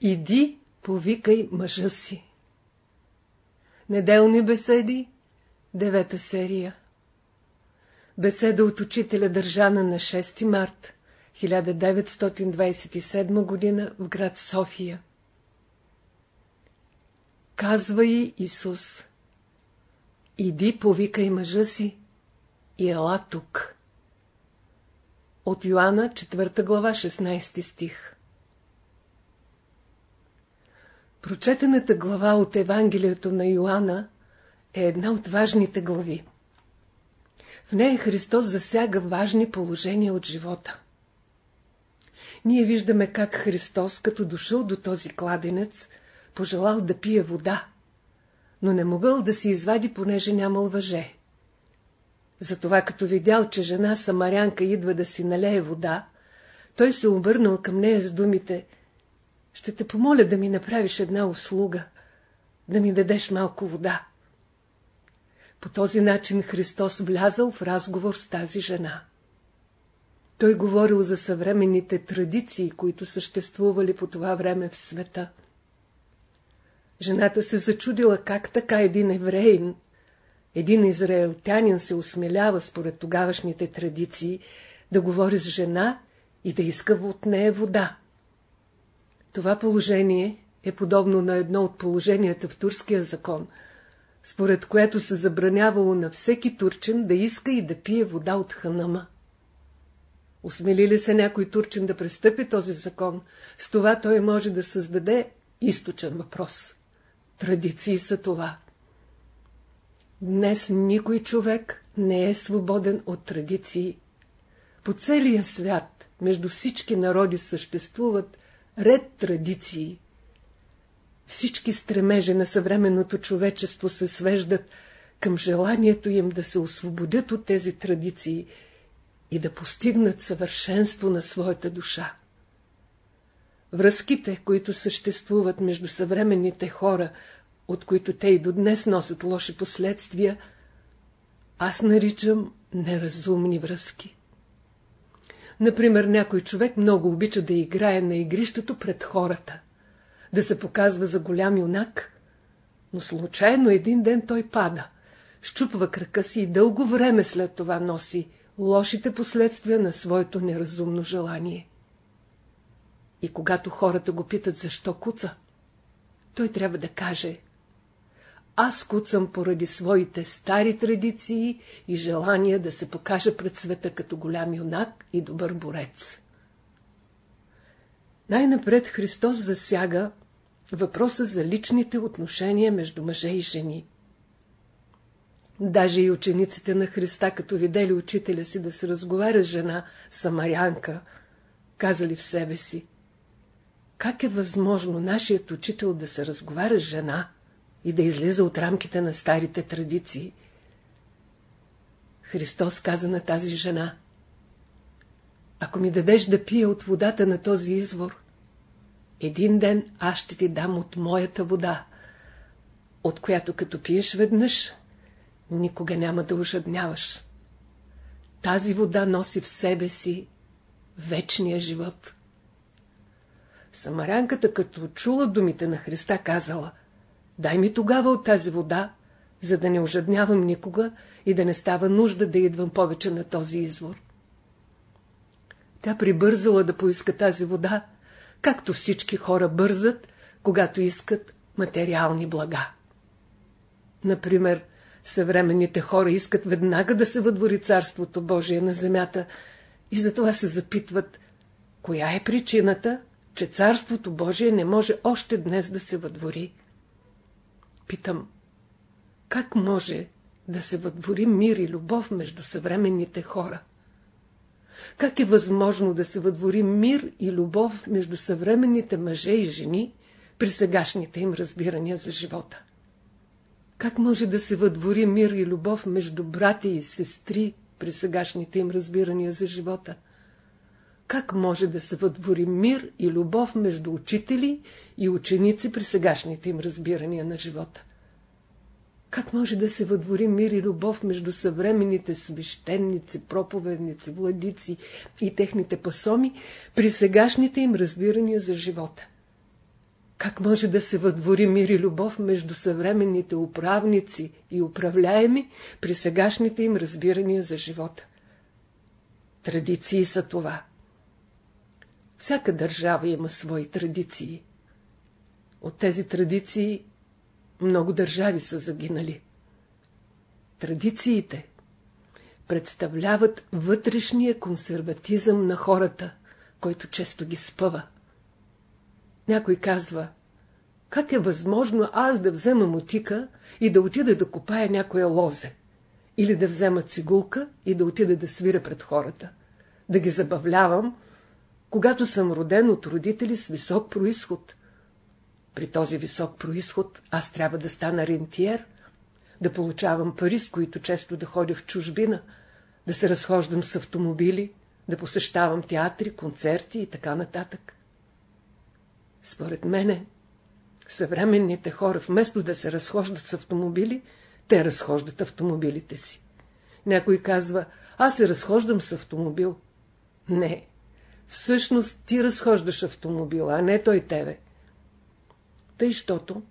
Иди, повикай мъжа си. Неделни беседи, девета серия. Беседа от учителя държана на 6 март 1927 г. в град София. Казва и Исус. Иди, повикай мъжа си и ела тук. От Йоанна, 4 глава, 16 стих. Прочетената глава от Евангелието на Йоанна е една от важните глави. В нея Христос засяга важни положения от живота. Ние виждаме как Христос, като дошъл до този кладенец, пожелал да пие вода, но не могъл да си извади, понеже нямал въже. Затова, като видял, че жена самарянка идва да си налее вода, той се обърнал към нея с думите «Ще те помоля да ми направиш една услуга, да ми дадеш малко вода». По този начин Христос влязал в разговор с тази жена. Той говорил за съвременните традиции, които съществували по това време в света. Жената се зачудила как така един евреин, един израелтянин се осмелява според тогавашните традиции да говори с жена и да иска от нея вода. Това положение е подобно на едно от положенията в турския закон, според което се забранявало на всеки турчен да иска и да пие вода от ханама. Осмели ли се някой турчин да престъпи този закон, с това той може да създаде източен въпрос. Традиции са това. Днес никой човек не е свободен от традиции. По целия свят, между всички народи съществуват ред традиции. Всички стремежи на съвременното човечество се свеждат към желанието им да се освободят от тези традиции и да постигнат съвършенство на своята душа. Връзките, които съществуват между съвременните хора, от които те и до днес носят лоши последствия, аз наричам неразумни връзки. Например, някой човек много обича да играе на игрището пред хората, да се показва за голям юнак, но случайно един ден той пада, щупва крака си и дълго време след това носи лошите последствия на своето неразумно желание. И когато хората го питат защо куца, той трябва да каже аз куцам поради своите стари традиции и желание да се покажа пред света като голям юнак и добър борец. Най-напред Христос засяга въпроса за личните отношения между мъже и жени. Даже и учениците на Христа, като видели учителя си да се разговаря с жена самарянка, казали в себе си, как е възможно нашият учител да се разговаря с жена и да излиза от рамките на старите традиции? Христос каза на тази жена, ако ми дадеш да пия от водата на този извор, един ден аз ще ти дам от моята вода, от която като пиеш веднъж, никога няма да ожадняваш. Тази вода носи в себе си вечния живот. Самарянката, като чула думите на Христа, казала Дай ми тогава от тази вода, за да не ожаднявам никога и да не става нужда да идвам повече на този извор. Тя прибързала да поиска тази вода, както всички хора бързат, когато искат материални блага. Например, Съвременните хора искат веднага да се въдвори Царството Божие на земята и затова се запитват, коя е причината, че Царството Божие не може още днес да се въдвори. Питам, как може да се въдвори мир и любов между съвременните хора? Как е възможно да се въдвори мир и любов между съвременните мъже и жени при сегашните им разбирания за живота? Как може да се въдвори мир и любов между брати и сестри при сегашните им разбирания за живота? Как може да се въдвори мир и любов между учители и ученици при сегашните им разбирания на живота? Как може да се въдвори мир и любов между съвременните свещеници, проповедници, владици и техните пасоми при сегашните им разбирания за живота? Как може да се въдвори мир и любов между съвременните управници и управляеми при сегашните им разбирания за живота? Традиции са това. Всяка държава има свои традиции. От тези традиции много държави са загинали. Традициите представляват вътрешния консерватизъм на хората, който често ги спъва. Някой казва, как е възможно аз да взема мотика и да отида да копая някоя лозе? Или да взема цигулка и да отида да свиря пред хората? Да ги забавлявам, когато съм роден от родители с висок происход. При този висок происход аз трябва да стана рентиер, да получавам пари, с които често да ходя в чужбина, да се разхождам с автомобили, да посещавам театри, концерти и така нататък. Според мене, съвременните хора, вместо да се разхождат с автомобили, те разхождат автомобилите си. Някой казва, аз се разхождам с автомобил. Не, всъщност ти разхождаш автомобила, а не той тебе. Тъй, щото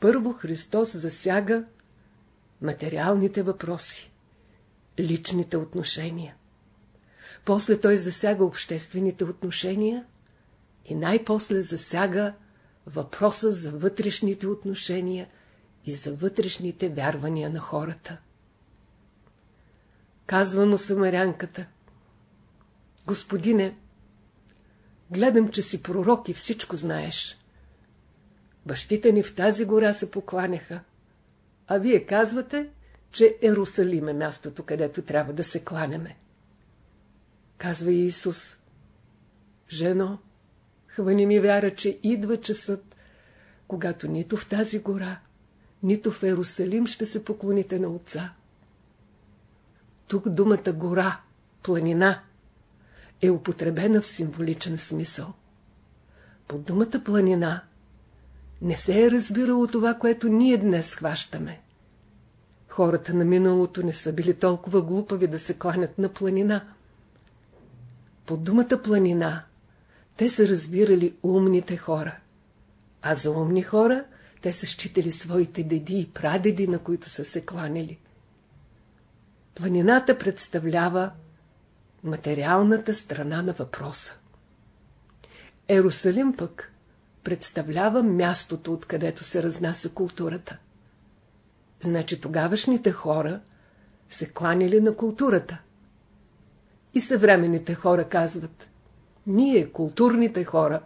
първо Христос засяга материалните въпроси, личните отношения. После той засяга обществените отношения и най-после засяга въпроса за вътрешните отношения и за вътрешните вярвания на хората. Казва му самарянката. Господине, гледам, че си пророк и всичко знаеш. Бащите ни в тази гора се покланяха, а вие казвате, че Ерусалим е мястото, където трябва да се кланяме. Казва Иисус, жено, хвани ми вяра, че идва часът, когато нито в тази гора, нито в Ерусалим ще се поклоните на Отца. Тук думата гора, планина, е употребена в символичен смисъл. Под думата планина не се е разбирало това, което ние днес хващаме. Хората на миналото не са били толкова глупави да се кланят на планина. Под думата планина те са разбирали умните хора. А за умни хора те са считали своите деди и прадеди, на които са се кланили. Планината представлява материалната страна на въпроса. Ерусалим пък представлява мястото, откъдето се разнася културата. Значи тогавашните хора се кланили на културата. И съвременните хора казват, ние, културните хора,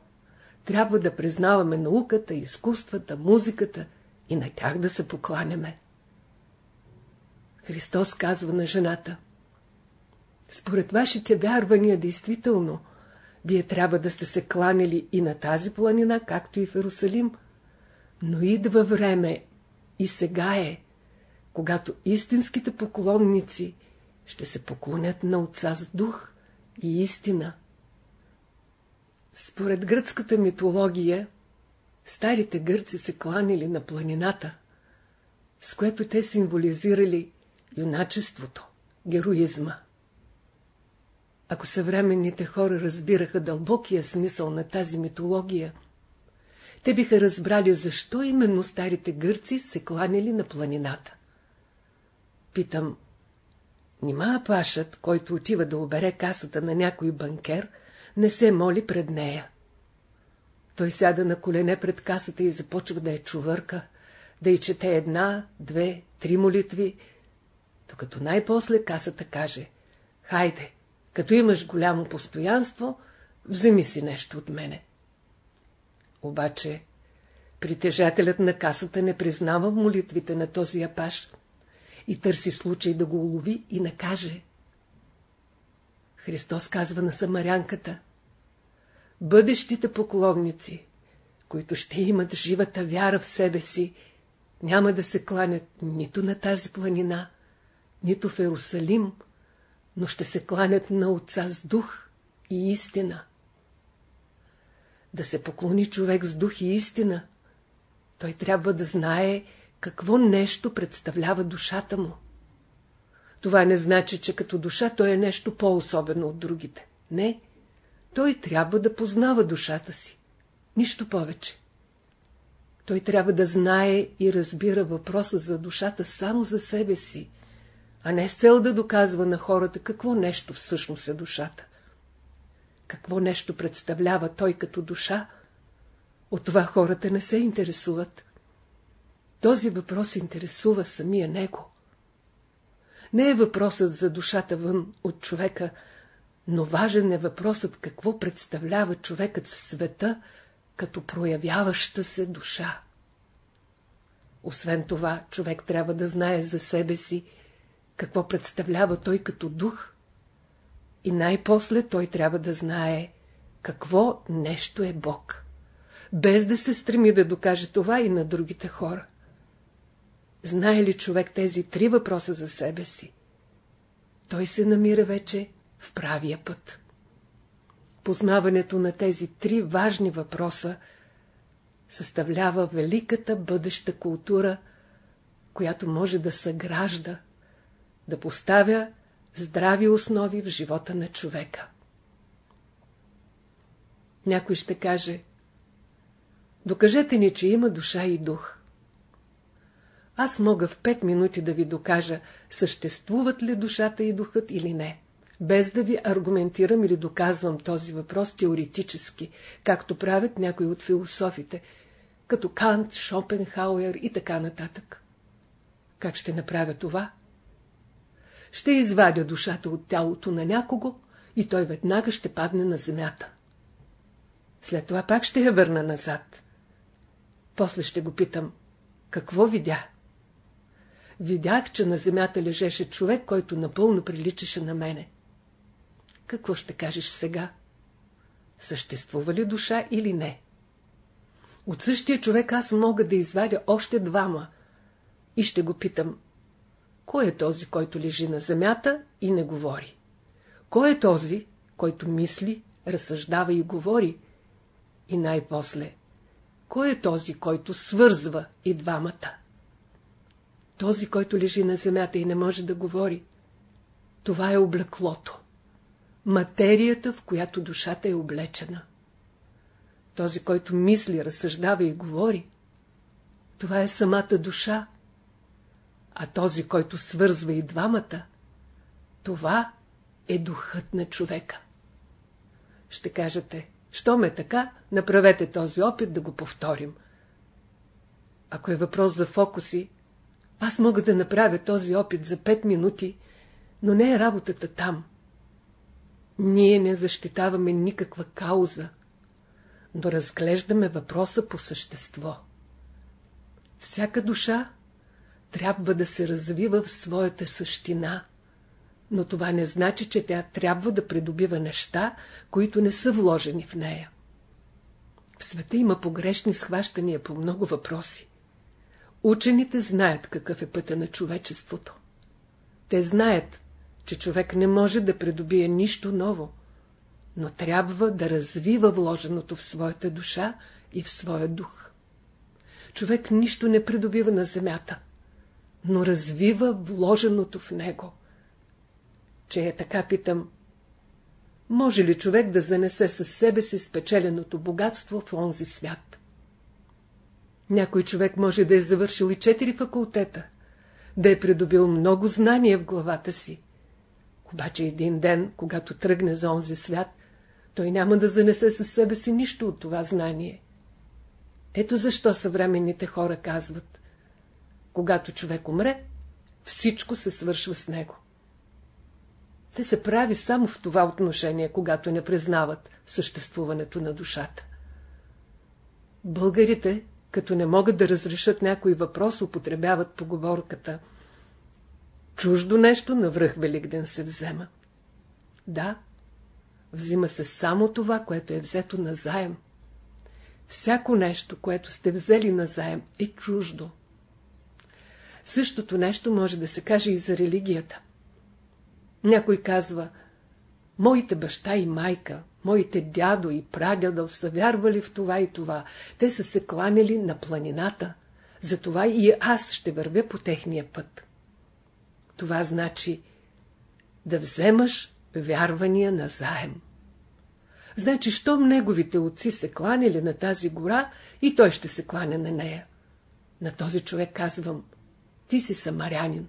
трябва да признаваме науката, изкуствата, музиката и на тях да се покланяме. Христос казва на жената, според вашите вярвания, действително, вие трябва да сте се кланяли и на тази планина, както и в Иерусалим. Но идва време и сега е, когато истинските поклонници ще се поклонят на Отца с дух и истина. Според гръцката митология, старите гърци се кланили на планината, с което те символизирали юначеството, героизма. Ако съвременните хора разбираха дълбокия смисъл на тази митология, те биха разбрали защо именно старите гърци се кланяли на планината. Питам, нима пашът, който отива да обере касата на някой банкер, не се моли пред нея? Той сяда на колене пред касата и започва да я чувърка, да й чете една, две, три молитви, докато най-после касата каже «Хайде, като имаш голямо постоянство, вземи си нещо от мене». Обаче, притежателят на касата не признава молитвите на този апаш и търси случай да го улови и накаже. Христос казва на самарянката Бъдещите поклонници, които ще имат живата вяра в себе си, няма да се кланят нито на тази планина, нито в Ерусалим, но ще се кланят на Отца с дух и истина. Да се поклони човек с дух и истина, той трябва да знае какво нещо представлява душата му. Това не значи, че като душа той е нещо по-особено от другите. Не, той трябва да познава душата си. Нищо повече. той трябва да знае и разбира въпроса за душата само за себе си, а не с цел да доказва на хората какво нещо всъщност е душата. Какво нещо представлява той като душа, от това хората не се интересуват. Този въпрос интересува самия него. Не е въпросът за душата вън от човека, но важен е въпросът какво представлява човекът в света, като проявяваща се душа. Освен това, човек трябва да знае за себе си, какво представлява той като дух. И най-после той трябва да знае, какво нещо е Бог, без да се стреми да докаже това и на другите хора. Знае ли човек тези три въпроса за себе си? Той се намира вече в правия път. Познаването на тези три важни въпроса съставлява великата бъдеща култура, която може да съгражда, да поставя здрави основи в живота на човека. Някой ще каже, докажете ни, че има душа и дух. Аз мога в пет минути да ви докажа, съществуват ли душата и духът или не, без да ви аргументирам или доказвам този въпрос теоретически, както правят някои от философите, като Кант, Шопенхауер и така нататък. Как ще направя това? Ще извадя душата от тялото на някого и той веднага ще падне на земята. След това пак ще я върна назад. После ще го питам, какво видя? видях, че на земята лежеше човек, който напълно приличаше на мене. Какво ще кажеш сега? Съществува ли душа или не? От същия човек аз мога да извадя още двама и ще го питам. Кой е този, който лежи на земята и не говори? Кой е този, който мисли, разсъждава и говори? И най-после, кой е този, който свързва и двамата? Този, който лежи на земята и не може да говори, това е облеклото. Материята, в която душата е облечена. Този, който мисли, разсъждава и говори, това е самата душа. А този, който свързва и двамата, това е духът на човека. Ще кажете, що ме така, направете този опит да го повторим. Ако е въпрос за фокуси, аз мога да направя този опит за 5 минути, но не е работата там. Ние не защитаваме никаква кауза, но разглеждаме въпроса по същество. Всяка душа трябва да се развива в своята същина, но това не значи, че тя трябва да придобива неща, които не са вложени в нея. В света има погрешни схващания по много въпроси. Учените знаят какъв е пътя на човечеството. Те знаят, че човек не може да придобие нищо ново, но трябва да развива вложеното в своята душа и в своя дух. Човек нищо не придобива на земята, но развива вложеното в него. Че е така, питам, може ли човек да занесе със себе си спечеленото богатство в онзи свят? Някой човек може да е завършил и четири факултета, да е придобил много знания в главата си. Обаче един ден, когато тръгне за онзи свят, той няма да занесе със себе си нищо от това знание. Ето защо съвременните хора казват, когато човек умре, всичко се свършва с него. Те се прави само в това отношение, когато не признават съществуването на душата. Българите като не могат да разрешат някой въпрос, употребяват поговорката. Чуждо нещо на връх Великден се взема. Да, взима се само това, което е взето на заем. Всяко нещо, което сте взели на заем, е чуждо. Същото нещо може да се каже и за религията. Някой казва, моите баща и майка, Моите дядо и прадядо са вярвали в това и това. Те са се кланяли на планината. Затова и аз ще вървя по техния път. Това значи да вземаш вярвания на заем. Значи, щом неговите отци се кланяли на тази гора, и той ще се кланя на нея. На този човек казвам, ти си самарянин.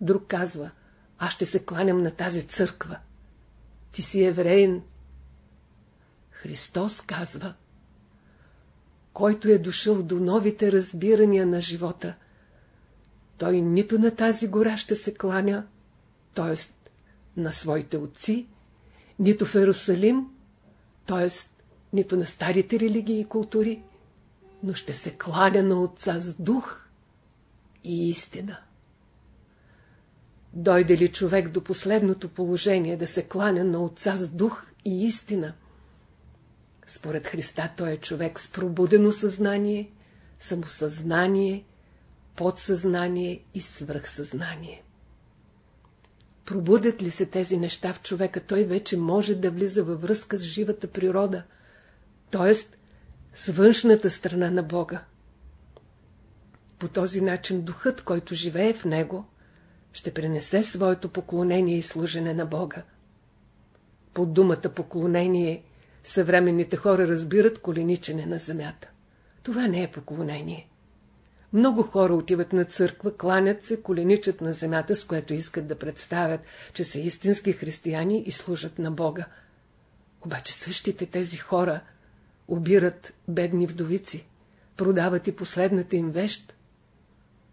Друг казва, аз ще се кланям на тази църква. Ти си евреин. Христос казва, който е дошъл до новите разбирания на живота, той нито на тази гора ще се кланя, т.е. на своите отци, нито в Ерусалим, т.е. нито на старите религии и култури, но ще се кланя на Отца с дух и истина. Дойде ли човек до последното положение да се кланя на Отца с дух и истина? Според Христа той е човек с пробудено съзнание, самосъзнание, подсъзнание и свръхсъзнание. Пробудят ли се тези неща в човека, той вече може да влиза във връзка с живата природа, т.е. с външната страна на Бога. По този начин духът, който живее в него, ще пренесе своето поклонение и служене на Бога. Под думата поклонение съвременните хора разбират коленичене на земята. Това не е поклонение. Много хора отиват на църква, кланят се, коленичат на земята, с което искат да представят, че са истински християни и служат на Бога. Обаче същите тези хора обират бедни вдовици, продават и последната им вещ.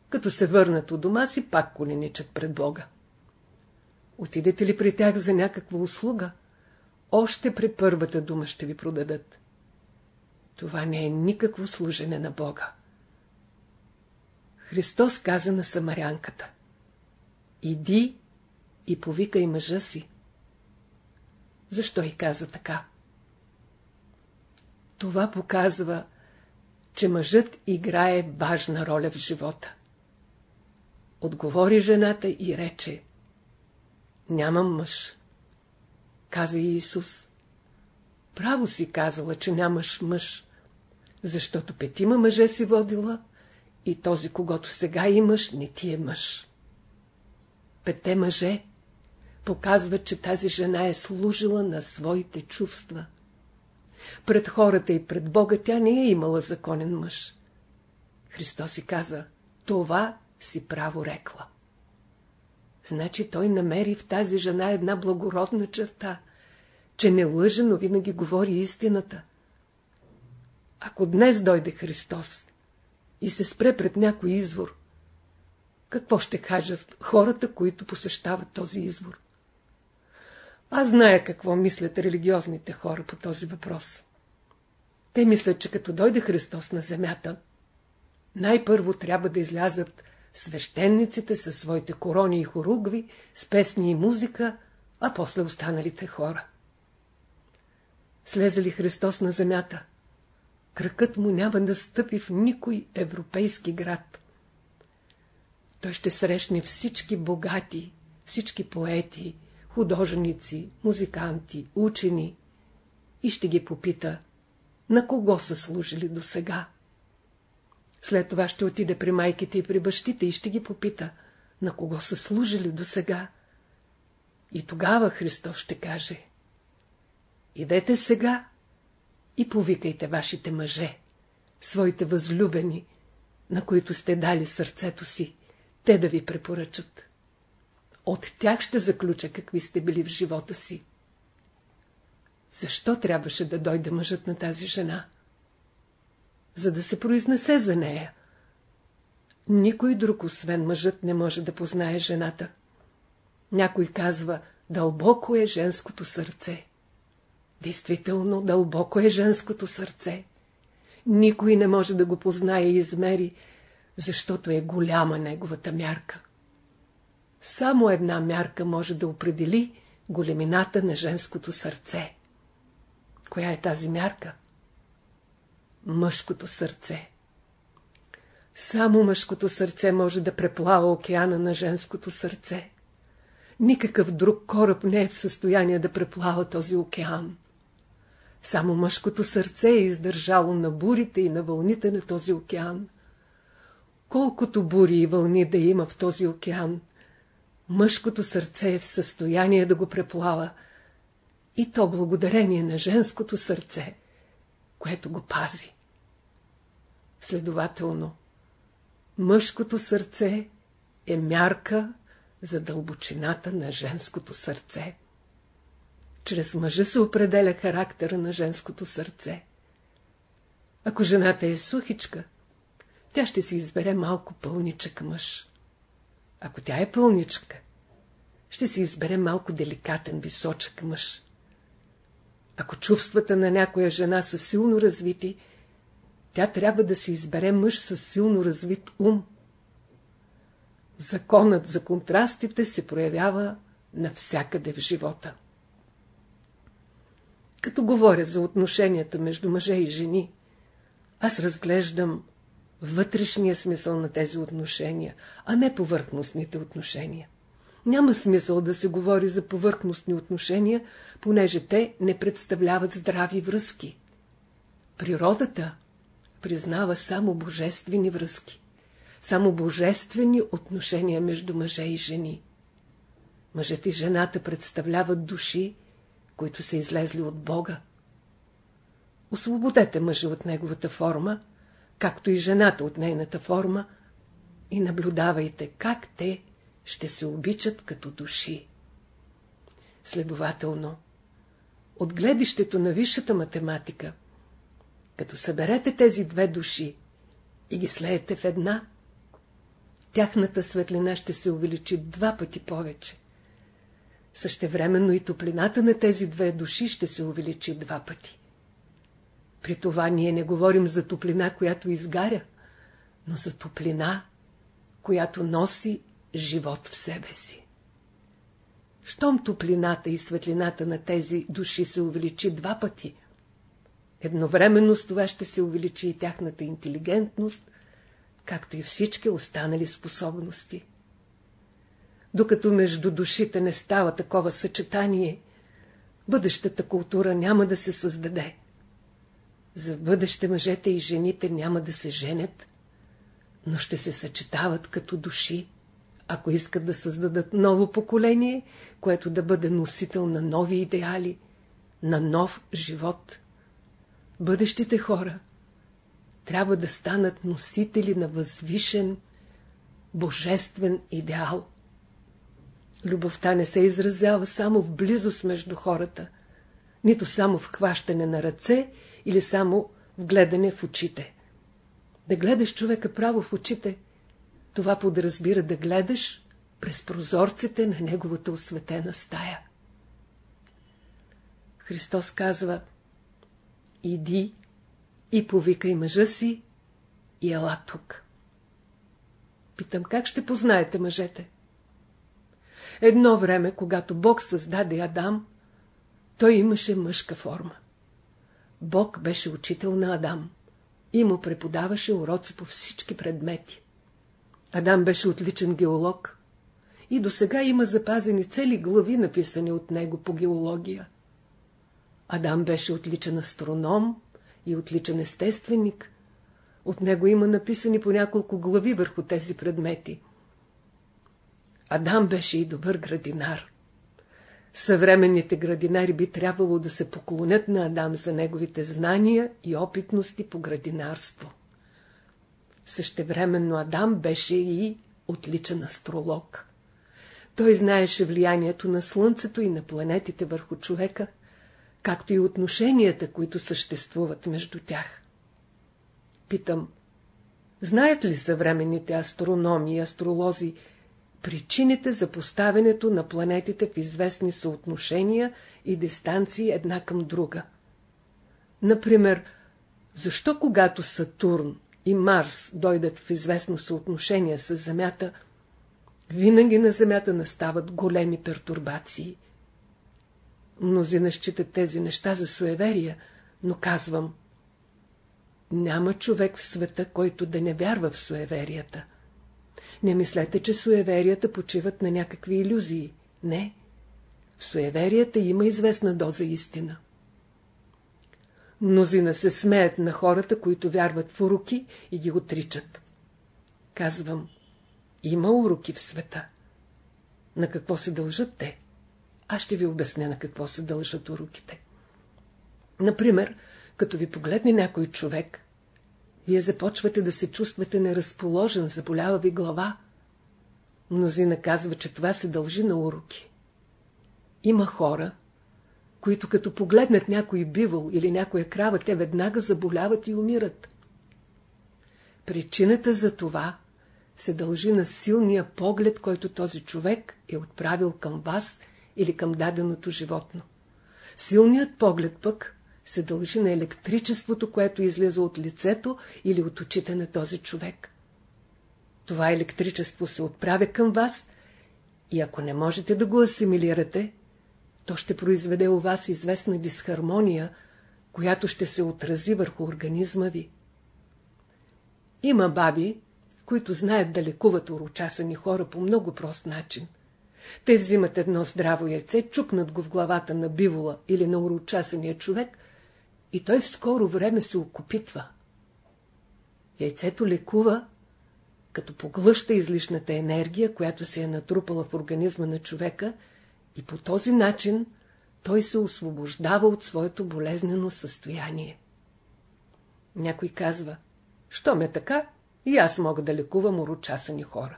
Като се върнат от дома си, пак коленичат пред Бога. Отидете ли при тях за някаква услуга, още при първата дума ще ви продадат. Това не е никакво служене на Бога. Христос каза на самарянката Иди и повикай мъжа си. Защо и каза така? Това показва, че мъжът играе важна роля в живота. Отговори жената и рече Нямам мъж. Каза Иисус. Право си казала, че нямаш мъж, защото петима мъже си водила и този, когато сега имаш, не ти е мъж. Пете мъже показват, че тази жена е служила на своите чувства. Пред хората и пред Бога тя не е имала законен мъж. Христос си каза, това си право рекла. Значи той намери в тази жена една благородна черта, че не лъже, но винаги говори истината. Ако днес дойде Христос и се спре пред някой извор, какво ще кажат хората, които посещават този извор? Аз зная какво мислят религиозните хора по този въпрос. Те мислят, че като дойде Христос на земята, най-първо трябва да излязат свещениците със своите корони и хоругви, с песни и музика, а после останалите хора. Слезе ли Христос на земята, кръкът му няма да стъпи в никой европейски град. Той ще срещне всички богати, всички поети, художници, музиканти, учени и ще ги попита, на кого са служили до сега. След това ще отиде при майките и при бащите и ще ги попита, на кого са служили до сега. И тогава Христос ще каже, идете сега и повикайте вашите мъже, своите възлюбени, на които сте дали сърцето си, те да ви препоръчат. От тях ще заключа какви сте били в живота си. Защо трябваше да дойде мъжът на тази жена? За да се произнесе за нея. Никой друг, освен мъжът, не може да познае жената. Някой казва, дълбоко е женското сърце. Действително, дълбоко е женското сърце. Никой не може да го познае и измери, защото е голяма неговата мярка. Само една мярка може да определи големината на женското сърце. Коя е тази мярка? Мъжкото сърце. Само мъжкото сърце може да преплава океана на женското сърце. Никакъв друг кораб не е в състояние да преплава този океан. Само мъжкото сърце е издържало на бурите и на вълните на този океан. Колкото бури и вълни да има в този океан, мъжкото сърце е в състояние да го преплава И то благодарение на женското сърце, което го пази. Следователно, мъжкото сърце е мярка за дълбочината на женското сърце. Чрез мъжа се определя характера на женското сърце. Ако жената е сухичка, тя ще си избере малко пълничък мъж. Ако тя е пълничка, ще си избере малко деликатен, височък мъж. Ако чувствата на някоя жена са силно развити, тя трябва да си избере мъж с силно развит ум. Законът за контрастите се проявява навсякъде в живота. Като говоря за отношенията между мъже и жени, аз разглеждам вътрешния смисъл на тези отношения, а не повърхностните отношения. Няма смисъл да се говори за повърхностни отношения, понеже те не представляват здрави връзки. Природата признава само божествени връзки, само божествени отношения между мъже и жени. Мъжът и жената представляват души, които са излезли от Бога. Освободете мъжа от неговата форма, както и жената от нейната форма, и наблюдавайте как те ще се обичат като души. Следователно, от гледището на висшата математика, като съберете тези две души и ги слеете в една, тяхната светлина ще се увеличи два пъти повече. Същевременно и топлината на тези две души ще се увеличи два пъти. При това ние не говорим за топлина, която изгаря, но за топлина, която носи живот в себе си. Щом топлината и светлината на тези души се увеличи два пъти, едновременно с това ще се увеличи и тяхната интелигентност, както и всички останали способности. Докато между душите не става такова съчетание, бъдещата култура няма да се създаде. За бъдеще мъжете и жените няма да се женят, но ще се съчетават като души, ако искат да създадат ново поколение, което да бъде носител на нови идеали, на нов живот. Бъдещите хора трябва да станат носители на възвишен, божествен идеал. Любовта не се изразява само в близост между хората, нито само в хващане на ръце или само в гледане в очите. Да гледаш човека право в очите, това подразбира да гледаш през прозорците на неговата осветена стая. Христос казва Иди и повикай мъжа си и ела тук. Питам, как ще познаете мъжете? Едно време, когато Бог създаде Адам, той имаше мъжка форма. Бог беше учител на Адам и му преподаваше уроци по всички предмети. Адам беше отличен геолог и до сега има запазени цели глави, написани от него по геология. Адам беше отличен астроном и отличен естественик. От него има написани по няколко глави върху тези предмети. Адам беше и добър градинар. Съвременните градинари би трябвало да се поклонят на Адам за неговите знания и опитности по градинарство. Същевременно Адам беше и отличен астролог. Той знаеше влиянието на Слънцето и на планетите върху човека, както и отношенията, които съществуват между тях. Питам, знаят ли съвременните астрономи и астролози причините за поставянето на планетите в известни съотношения и дистанции една към друга. Например, защо когато Сатурн и Марс дойдат в известно съотношение с Земята, винаги на Земята настават големи пертурбации. Мнозина считат тези неща за суеверия, но казвам, няма човек в света, който да не вярва в суеверията. Не мислете, че суеверията почиват на някакви иллюзии. Не. В суеверията има известна доза истина. Мнозина се смеят на хората, които вярват в уроки и ги отричат. Казвам, има уроки в света. На какво се дължат те? Аз ще ви обясня на какво се дължат уроките. Например, като ви погледне някой човек, вие започвате да се чувствате неразположен, заболява ви глава. Мнозина казва, че това се дължи на уроки. Има хора, които като погледнат някой бивол или някоя крава, те веднага заболяват и умират. Причината за това се дължи на силния поглед, който този човек е отправил към вас или към даденото животно. Силният поглед пък се дължи на електричеството, което излиза от лицето или от очите на този човек. Това електричество се отправя към вас и ако не можете да го асимилирате, то ще произведе у вас известна дисхармония, която ще се отрази върху организма ви. Има баби, които знаят да лекуват урочасани хора по много прост начин. Те взимат едно здраво яйце, чукнат го в главата на бивола или на урочасания човек и той в скоро време се окупитва. Яйцето лекува, като поглъща излишната енергия, която се е натрупала в организма на човека и по този начин той се освобождава от своето болезнено състояние. Някой казва, що ме така, и аз мога да лекувам урочасани хора.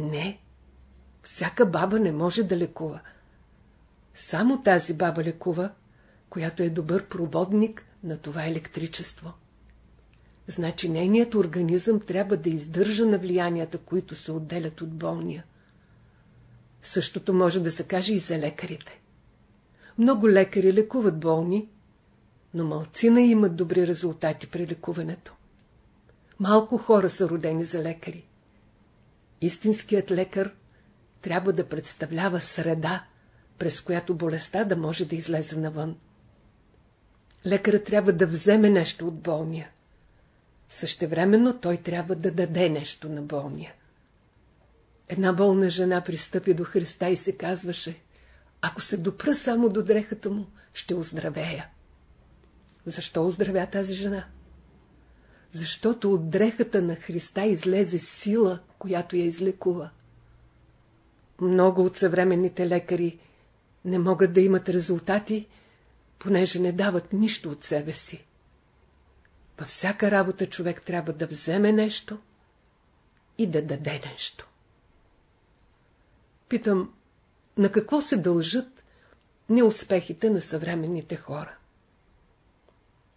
Не, всяка баба не може да лекува. Само тази баба лекува, която е добър проводник на това електричество. Значи нейният организъм трябва да издържа на влиянията, които се отделят от болния. Същото може да се каже и за лекарите. Много лекари лекуват болни, но малцина имат добри резултати при лекуването. Малко хора са родени за лекари. Истинският лекар трябва да представлява среда, през която болестта да може да излезе навън. Лекарът трябва да вземе нещо от болния. Същевременно той трябва да даде нещо на болния. Една болна жена пристъпи до Христа и се казваше, ако се допра само до дрехата му, ще оздравея. Защо оздравя тази жена? Защото от дрехата на Христа излезе сила, която я излекува. Много от съвременните лекари не могат да имат резултати, понеже не дават нищо от себе си. Във всяка работа човек трябва да вземе нещо и да даде нещо. Питам, на какво се дължат неуспехите на съвременните хора?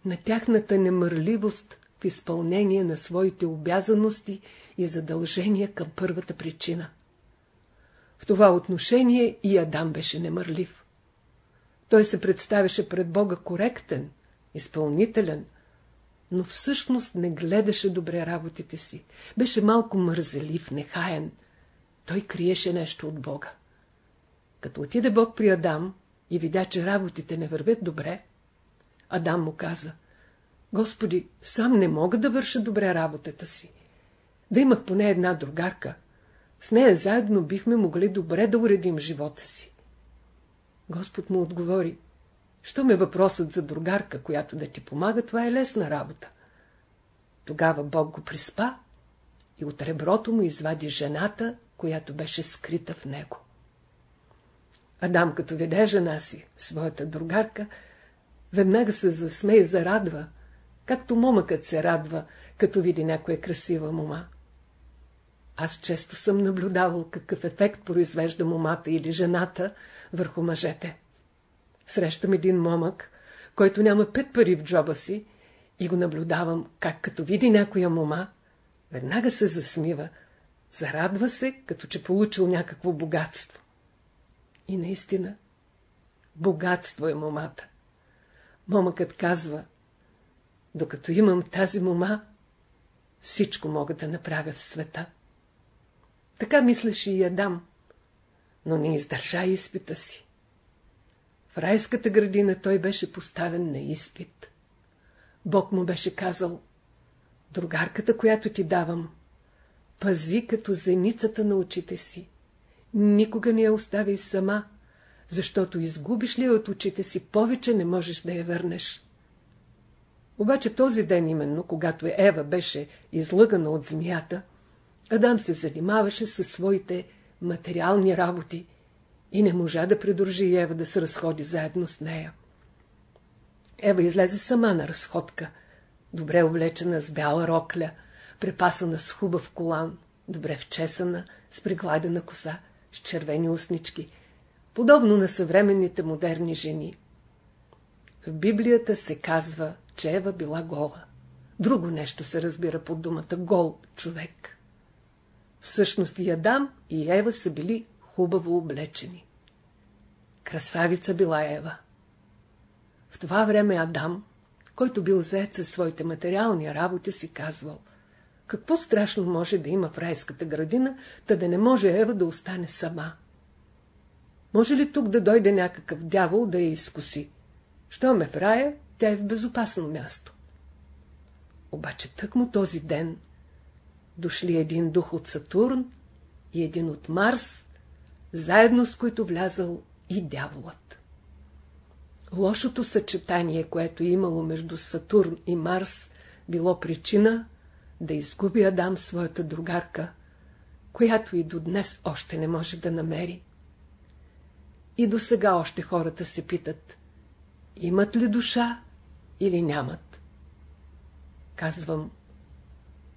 На тяхната немърливост в изпълнение на своите обязаности и задължения към първата причина. В това отношение и Адам беше немърлив. Той се представяше пред Бога коректен, изпълнителен, но всъщност не гледаше добре работите си. Беше малко мързелив, нехаен. Той криеше нещо от Бога. Като отиде Бог при Адам и видя, че работите не вървят добре, Адам му каза, Господи, сам не мога да върша добре работата си. Да имах поне една другарка. С нея заедно бихме могли добре да уредим живота си. Господ му отговори, що ме въпросът за другарка, която да ти помага, това е лесна работа. Тогава Бог го приспа и от реброто му извади жената, която беше скрита в него. Адам, като виде жена си, своята другарка, веднага се засмее и зарадва, както момъкът се радва, като види някоя красива мома. Аз често съм наблюдавал какъв ефект произвежда момата или жената върху мъжете. Срещам един момък, който няма пет пари в джоба си и го наблюдавам как като види някоя мома, веднага се засмива, зарадва се, като че получил някакво богатство. И наистина, богатство е момата. Момъкът казва, докато имам тази мома, всичко мога да направя в света. Така мислеше и Адам, но не издържа изпита си. В райската градина той беше поставен на изпит. Бог му беше казал, другарката, която ти давам, пази като зеницата на очите си. Никога не я оставяй сама, защото изгубиш ли от очите си, повече не можеш да я върнеш. Обаче този ден именно, когато Ева беше излъгана от змията, Адам се занимаваше със своите материални работи и не можа да придружи Ева да се разходи заедно с нея. Ева излезе сама на разходка, добре облечена с бяла рокля, препасана с хубав колан, добре вчесана, с пригладена коса, с червени уснички, подобно на съвременните модерни жени. В Библията се казва, че Ева била гола. Друго нещо се разбира под думата гол човек. Всъщност и Адам и Ева са били хубаво облечени. Красавица била Ева. В това време Адам, който бил заед със своите материални работи, си казвал какво страшно може да има в райската градина, та да не може Ева да остане сама. Може ли тук да дойде някакъв дявол да я изкуси? Що ме в рая, тя е в безопасно място. Обаче тъкмо този ден дошли един дух от Сатурн и един от Марс, заедно с които влязал и дяволът. Лошото съчетание, което е имало между Сатурн и Марс, било причина да изгуби Адам своята другарка, която и до днес още не може да намери. И до сега още хората се питат, имат ли душа или нямат. Казвам,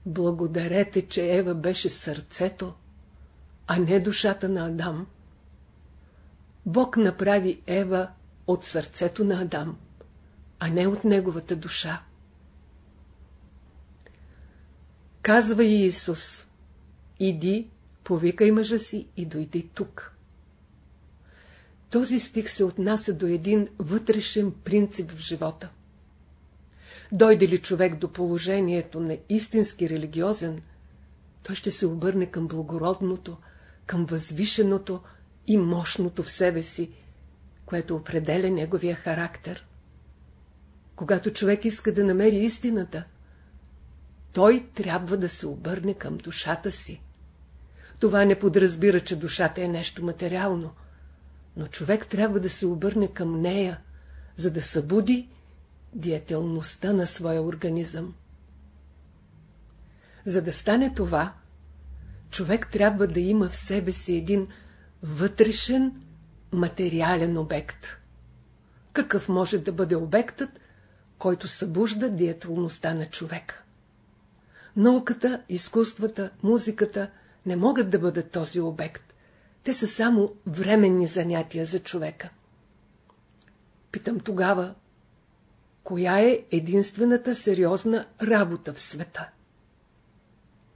благодарете, че Ева беше сърцето, а не душата на Адам. Бог направи Ева от сърцето на Адам, а не от неговата душа. Казва и Исус, иди, повикай мъжа си и дойди тук. Този стих се отнася до един вътрешен принцип в живота. Дойде ли човек до положението на истински религиозен, той ще се обърне към благородното, към възвишеното и мощното в себе си, което определя неговия характер. Когато човек иска да намери истината, той трябва да се обърне към душата си. Това не подразбира, че душата е нещо материално, но човек трябва да се обърне към нея, за да събуди диетелността на своя организъм. За да стане това, човек трябва да има в себе си един вътрешен материален обект. Какъв може да бъде обектът, който събужда диетелността на човека? Науката, изкуствата, музиката не могат да бъдат този обект. Те са само временни занятия за човека. Питам тогава, коя е единствената сериозна работа в света?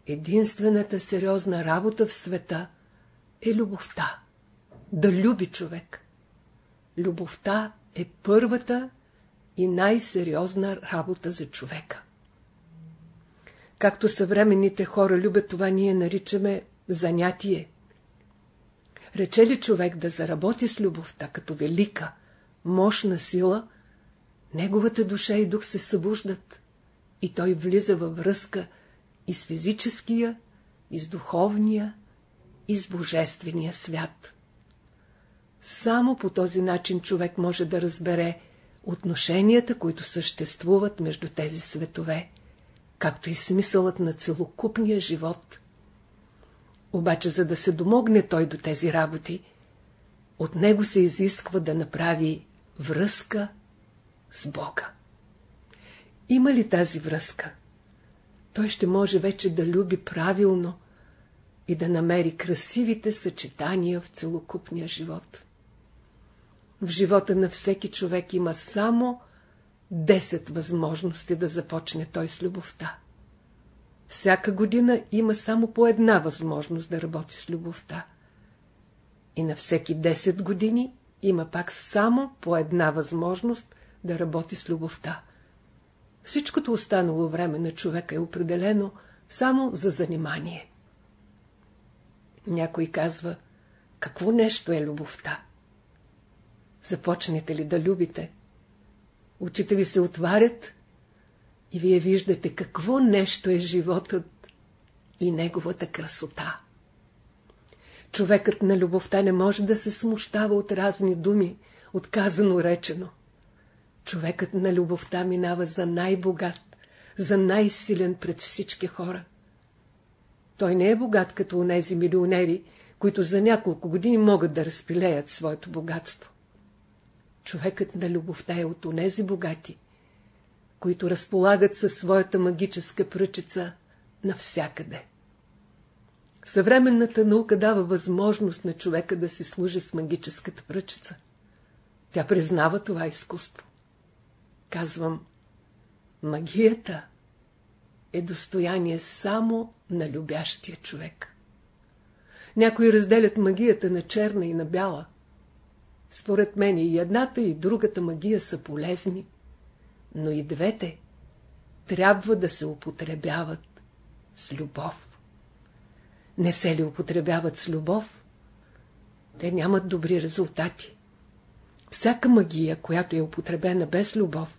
Единствената сериозна работа в света е любовта. Да люби човек. Любовта е първата и най-сериозна работа за човека. Както съвременните хора любят това, ние наричаме занятие. Рече ли човек да заработи с любовта като велика, мощна сила, неговата душа и дух се събуждат и той влиза във връзка и с физическия, и с духовния, и с божествения свят. Само по този начин човек може да разбере отношенията, които съществуват между тези светове както и смисълът на целокупния живот. Обаче, за да се домогне той до тези работи, от него се изисква да направи връзка с Бога. Има ли тази връзка? Той ще може вече да люби правилно и да намери красивите съчетания в целокупния живот. В живота на всеки човек има само 10 възможности да започне той с любовта. Всяка година има само по една възможност да работи с любовта. И на всеки 10 години има пак само по една възможност да работи с любовта. Всичкото останало време на човека е определено само за занимание. Някой казва, какво нещо е любовта? Започнете ли да любите? Очите ви се отварят и вие виждате какво нещо е животът и неговата красота. Човекът на любовта не може да се смущава от разни думи, от казано речено. Човекът на любовта минава за най-богат, за най-силен пред всички хора. Той не е богат като онези милионери, които за няколко години могат да разпилеят своето богатство. Човекът на любовта е от онези богати, които разполагат със своята магическа пръчица навсякъде. Съвременната наука дава възможност на човека да си служи с магическата пръчица. Тя признава това изкуство. Казвам, магията е достояние само на любящия човек. Някои разделят магията на черна и на бяла. Според мен и едната и другата магия са полезни, но и двете трябва да се употребяват с любов. Не се ли употребяват с любов, те нямат добри резултати. Всяка магия, която е употребена без любов,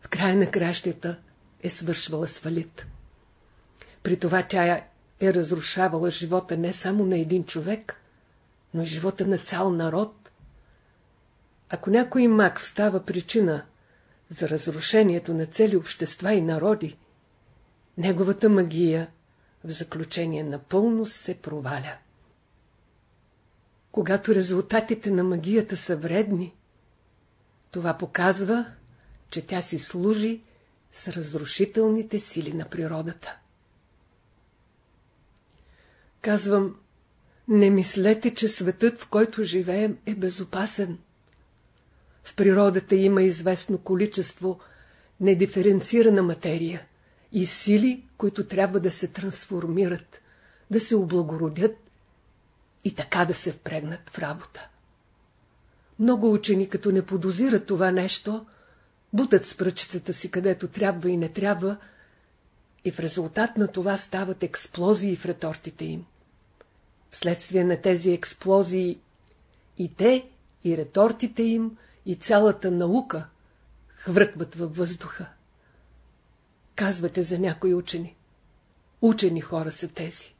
в края на кращата е свършвала с фалит. При това тя е разрушавала живота не само на един човек, но и живота на цял народ. Ако някой мак става причина за разрушението на цели общества и народи, неговата магия в заключение напълно се проваля. Когато резултатите на магията са вредни, това показва, че тя си служи с разрушителните сили на природата. Казвам, не мислете, че светът, в който живеем, е безопасен. В природата има известно количество недиференцирана материя и сили, които трябва да се трансформират, да се облагородят и така да се впрегнат в работа. Много учени, като не подозират това нещо, бутат с пръчицата си където трябва и не трябва, и в резултат на това стават експлозии в ретортите им. Вследствие на тези експлозии и те, и ретортите им, и цялата наука хвъркват във въздуха. Казвате за някои учени. Учени хора са тези.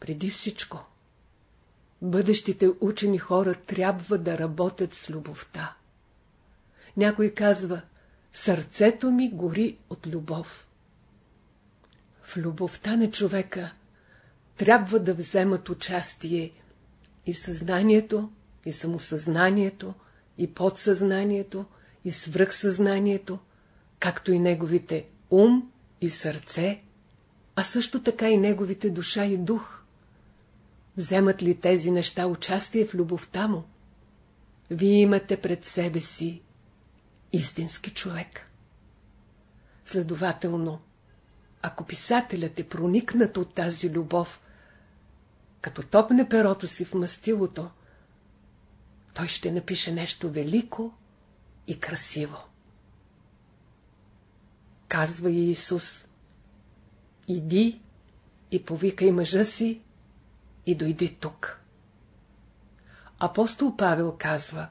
Преди всичко, бъдещите учени хора трябва да работят с любовта. Някой казва, сърцето ми гори от любов. В любовта на човека трябва да вземат участие и съзнанието, и самосъзнанието, и подсъзнанието, и свръхсъзнанието, както и неговите ум и сърце, а също така и неговите душа и дух. Вземат ли тези неща участие в любовта му? Вие имате пред себе си истински човек. Следователно, ако писателят е проникнат от тази любов, като топне перото си в мастилото, той ще напише нещо велико и красиво. Казва и Исус, иди и повикай мъжа си и дойди тук. Апостол Павел казва,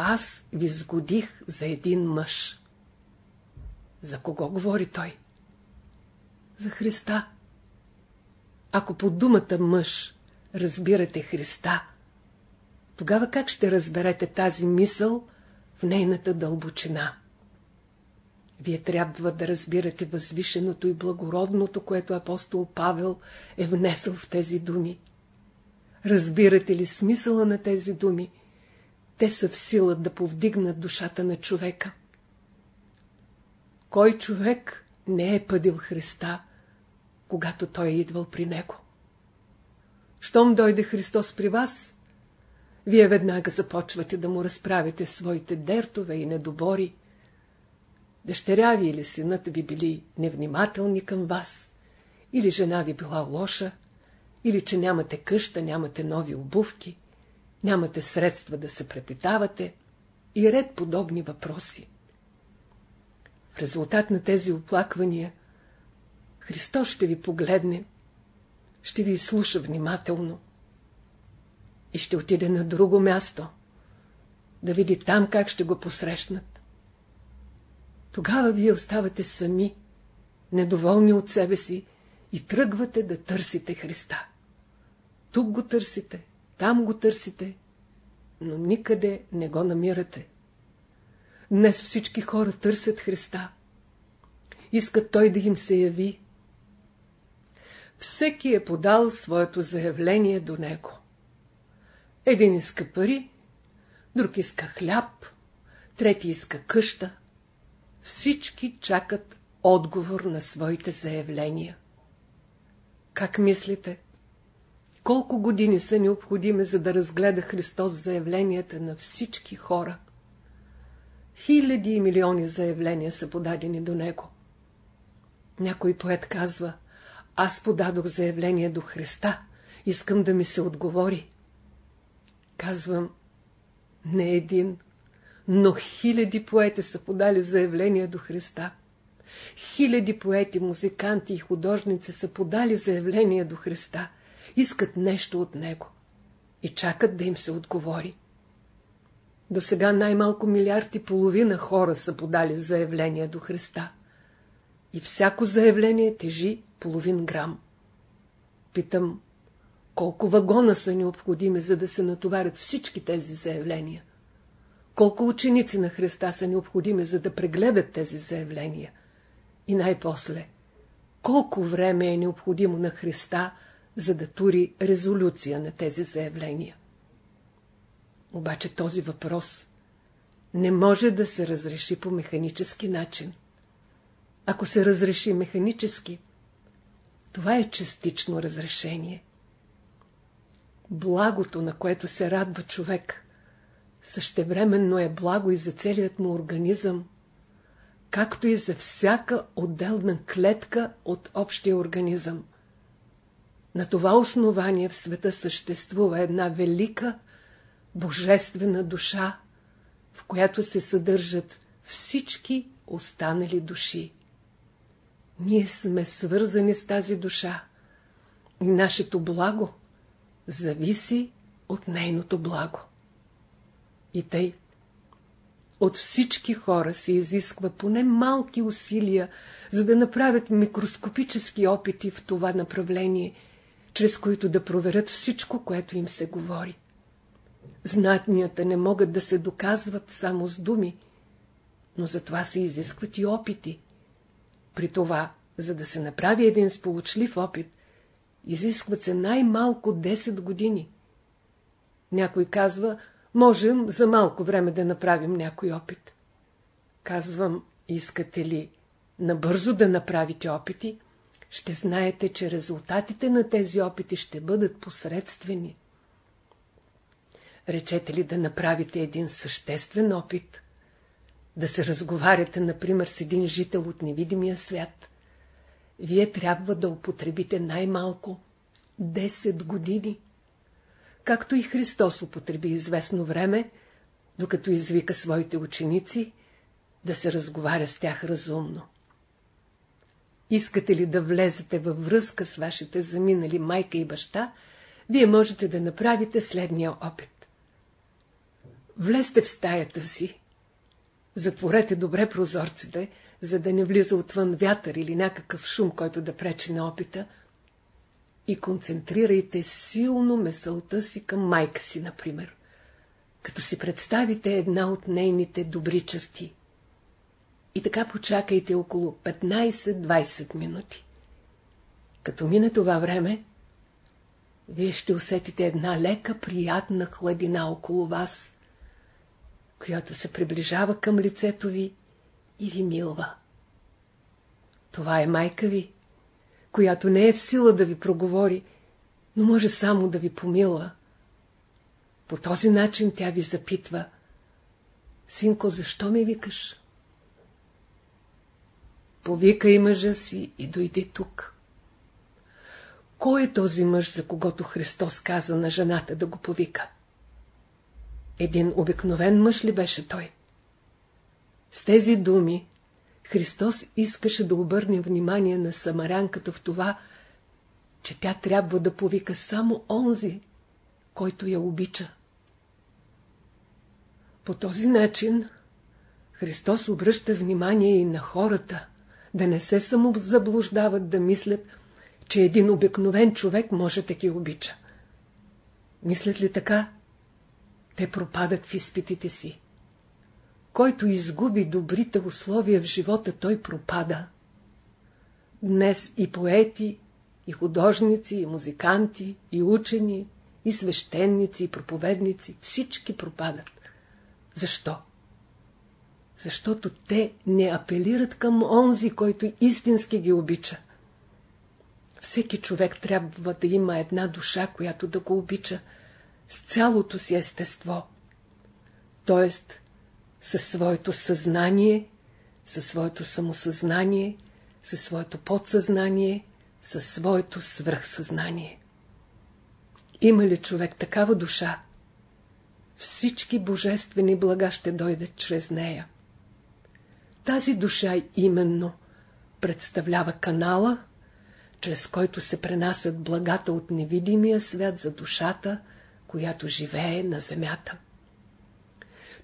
аз ви сгодих за един мъж. За кого говори той? За Христа. Ако по думата мъж разбирате Христа, тогава как ще разберете тази мисъл в нейната дълбочина? Вие трябва да разбирате възвишеното и благородното, което апостол Павел е внесъл в тези думи. Разбирате ли смисъла на тези думи? Те са в сила да повдигнат душата на човека. Кой човек не е пъдил Христа, когато той е идвал при него? Щом дойде Христос при вас, вие веднага започвате да му разправите своите дертове и недобори. Дъщеря ви или синът ви били невнимателни към вас, или жена ви била лоша, или че нямате къща, нямате нови обувки, нямате средства да се препитавате и ред подобни въпроси. В резултат на тези оплаквания Христос ще ви погледне, ще ви слуша внимателно и ще отиде на друго място, да види там как ще го посрещнат. Тогава вие оставате сами, недоволни от себе си и тръгвате да търсите Христа. Тук го търсите, там го търсите, но никъде не го намирате. Днес всички хора търсят Христа. Искат Той да им се яви. всеки е подал своето заявление до него. Един иска пари, друг иска хляб, трети иска къща. Всички чакат отговор на своите заявления. Как мислите? Колко години са необходими, за да разгледа Христос заявленията на всички хора? Хиляди и милиони заявления са подадени до Него. Някой поет казва, аз подадох заявление до Христа, искам да ми се отговори. Казвам, не един, но хиляди поети са подали заявление до Христа. Хиляди поети, музиканти и художници са подали заявление до Христа. Искат нещо от Него и чакат да им се отговори. До сега най-малко милиард и половина хора са подали заявление до Христа. И всяко заявление тежи половин грам. Питам, колко вагона са необходими, за да се натоварят всички тези заявления? Колко ученици на Христа са необходими, за да прегледат тези заявления? И най-после, колко време е необходимо на Христа, за да тури резолюция на тези заявления? Обаче този въпрос не може да се разреши по механически начин. Ако се разреши механически, това е частично разрешение. Благото, на което се радва човек, същевременно е благо и за целият му организъм, както и за всяка отделна клетка от общия организъм. На това основание в света съществува една велика, божествена душа, в която се съдържат всички останали души. Ние сме свързани с тази душа и нашето благо зависи от нейното благо. И тъй, от всички хора се изисква поне малки усилия, за да направят микроскопически опити в това направление, чрез които да проверят всичко, което им се говори. Знатнията не могат да се доказват само с думи, но за това се изискват и опити. При това, за да се направи един сполучлив опит, изискват се най-малко 10 години. Някой казва, можем за малко време да направим някой опит. Казвам, искате ли набързо да направите опити, ще знаете, че резултатите на тези опити ще бъдат посредствени. Речете ли да направите един съществен опит, да се разговаряте, например, с един жител от невидимия свят, вие трябва да употребите най-малко 10 години. Както и Христос употреби известно време, докато извика своите ученици, да се разговаря с тях разумно. Искате ли да влезете във връзка с вашите заминали майка и баща, вие можете да направите следния опит. Влезте в стаята си, затворете добре прозорците, за да не влиза отвън вятър или някакъв шум, който да пречи на опита, и концентрирайте силно месълта си към майка си, например, като си представите една от нейните добри черти. И така почакайте около 15-20 минути. Като мине това време, вие ще усетите една лека, приятна хладина около вас, която се приближава към лицето ви и ви милва. Това е майка ви, която не е в сила да ви проговори, но може само да ви помилва. По този начин тя ви запитва. Синко, защо ме викаш? Повикай мъжа си и дойди тук. Кой е този мъж, за когото Христос каза на жената да го повика? Един обикновен мъж ли беше той? С тези думи Христос искаше да обърне внимание на самарянката в това, че тя трябва да повика само онзи, който я обича. По този начин Христос обръща внимание и на хората, да не се само заблуждават да мислят, че един обикновен човек може да ги обича. Мислят ли така? Те пропадат в изпитите си. Който изгуби добрите условия в живота, той пропада. Днес и поети, и художници, и музиканти, и учени, и свещеници, и проповедници. Всички пропадат. Защо? Защото те не апелират към онзи, който истински ги обича. Всеки човек трябва да има една душа, която да го обича с цялото си естество. Тоест, със своето съзнание, със своето самосъзнание, със своето подсъзнание, със своето свръхсъзнание. Има ли човек такава душа? Всички божествени блага ще дойдат чрез нея. Тази душа именно представлява канала, чрез който се пренасят благата от невидимия свят за душата, която живее на земята.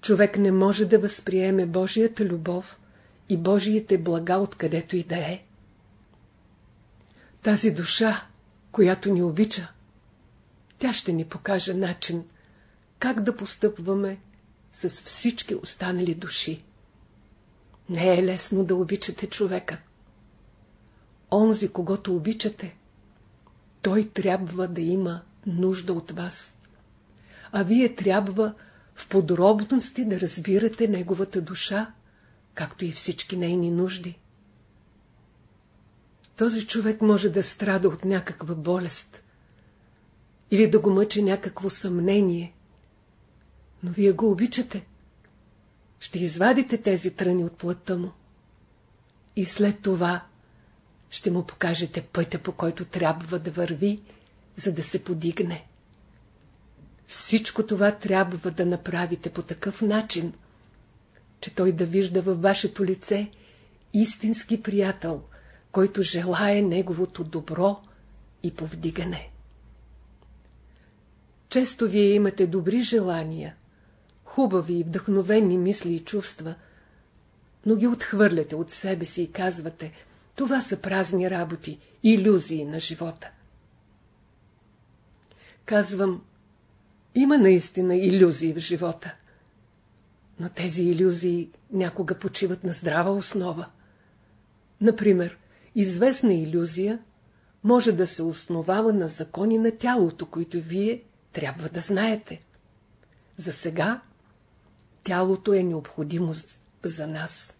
Човек не може да възприеме Божията любов и Божиите блага откъдето и да е. Тази душа, която ни обича, тя ще ни покаже начин как да постъпваме с всички останали души. Не е лесно да обичате човека. Онзи, когато обичате, той трябва да има нужда от вас. А вие трябва в подробности да разбирате неговата душа, както и всички нейни нужди. Този човек може да страда от някаква болест или да го мъчи някакво съмнение, но вие го обичате. Ще извадите тези тръни от плътта му и след това ще му покажете пътя, по който трябва да върви, за да се подигне. Всичко това трябва да направите по такъв начин, че той да вижда във вашето лице истински приятел, който желае неговото добро и повдигане. Често вие имате добри желания, хубави и вдъхновени мисли и чувства, но ги отхвърляте от себе си и казвате, това са празни работи, иллюзии на живота. Казвам, има наистина иллюзии в живота. Но тези иллюзии някога почиват на здрава основа. Например, известна иллюзия може да се основава на закони на тялото, които вие трябва да знаете. За сега тялото е необходимост за нас.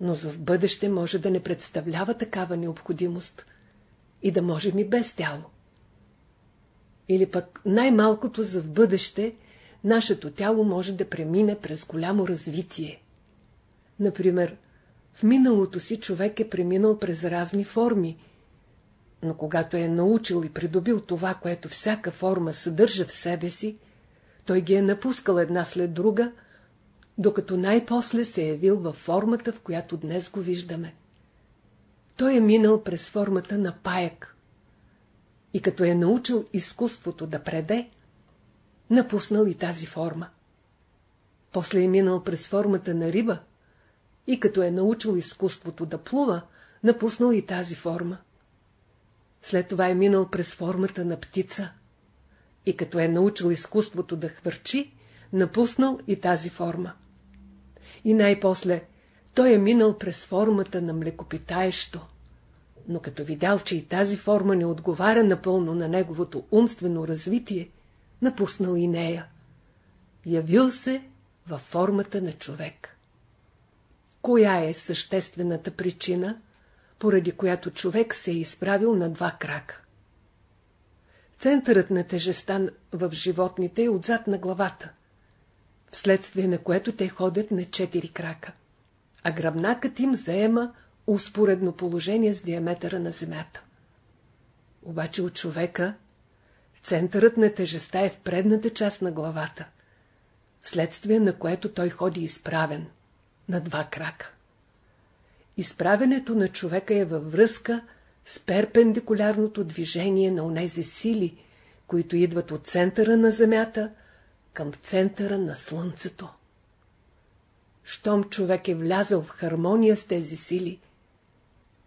Но за в бъдеще може да не представлява такава необходимост и да можем и без тяло. Или пък най-малкото за в бъдеще нашето тяло може да премине през голямо развитие. Например, в миналото си човек е преминал през разни форми, но когато е научил и придобил това, което всяка форма съдържа в себе си, той ги е напускал една след друга, докато най-после се е явил във формата, в която днес го виждаме. Той е минал през формата на паяк, и като е научил изкуството да преде, напуснал и тази форма. После е минал през формата на риба и като е научил изкуството да плува, напуснал и тази форма. След това е минал през формата на птица и като е научил изкуството да хвърчи, напуснал и тази форма. И най-после той е минал през формата на млекопитаещо – но като видял, че и тази форма не отговаря напълно на неговото умствено развитие, напуснал и нея. Явил се във формата на човек. Коя е съществената причина, поради която човек се е изправил на два крака? Центърът на тежестта в животните е отзад на главата, вследствие на което те ходят на четири крака, а гръбнакът им заема успоредно положение с диаметъра на Земята. Обаче от човека центърът на тежеста е в предната част на главата, вследствие на което той ходи изправен, на два крака. Изправенето на човека е във връзка с перпендикулярното движение на онези сили, които идват от центъра на Земята към центъра на Слънцето. Щом човек е влязъл в хармония с тези сили,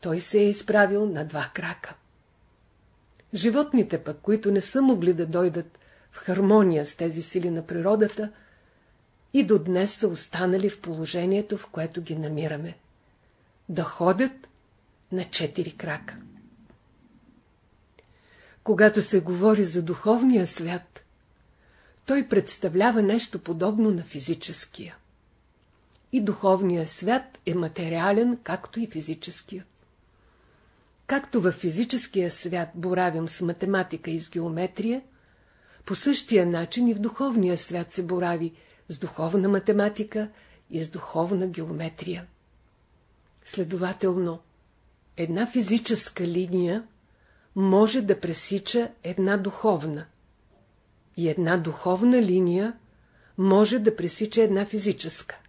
той се е изправил на два крака. Животните пък, които не са могли да дойдат в хармония с тези сили на природата, и до днес са останали в положението, в което ги намираме. Да ходят на четири крака. Когато се говори за духовния свят, той представлява нещо подобно на физическия. И духовният свят е материален, както и физическият. Както в физическия свят боравим с математика и с геометрия, по същия начин и в духовния свят се борави с духовна математика и с духовна геометрия. Следователно, една физическа линия може да пресича една духовна. И една духовна линия може да пресича една физическа.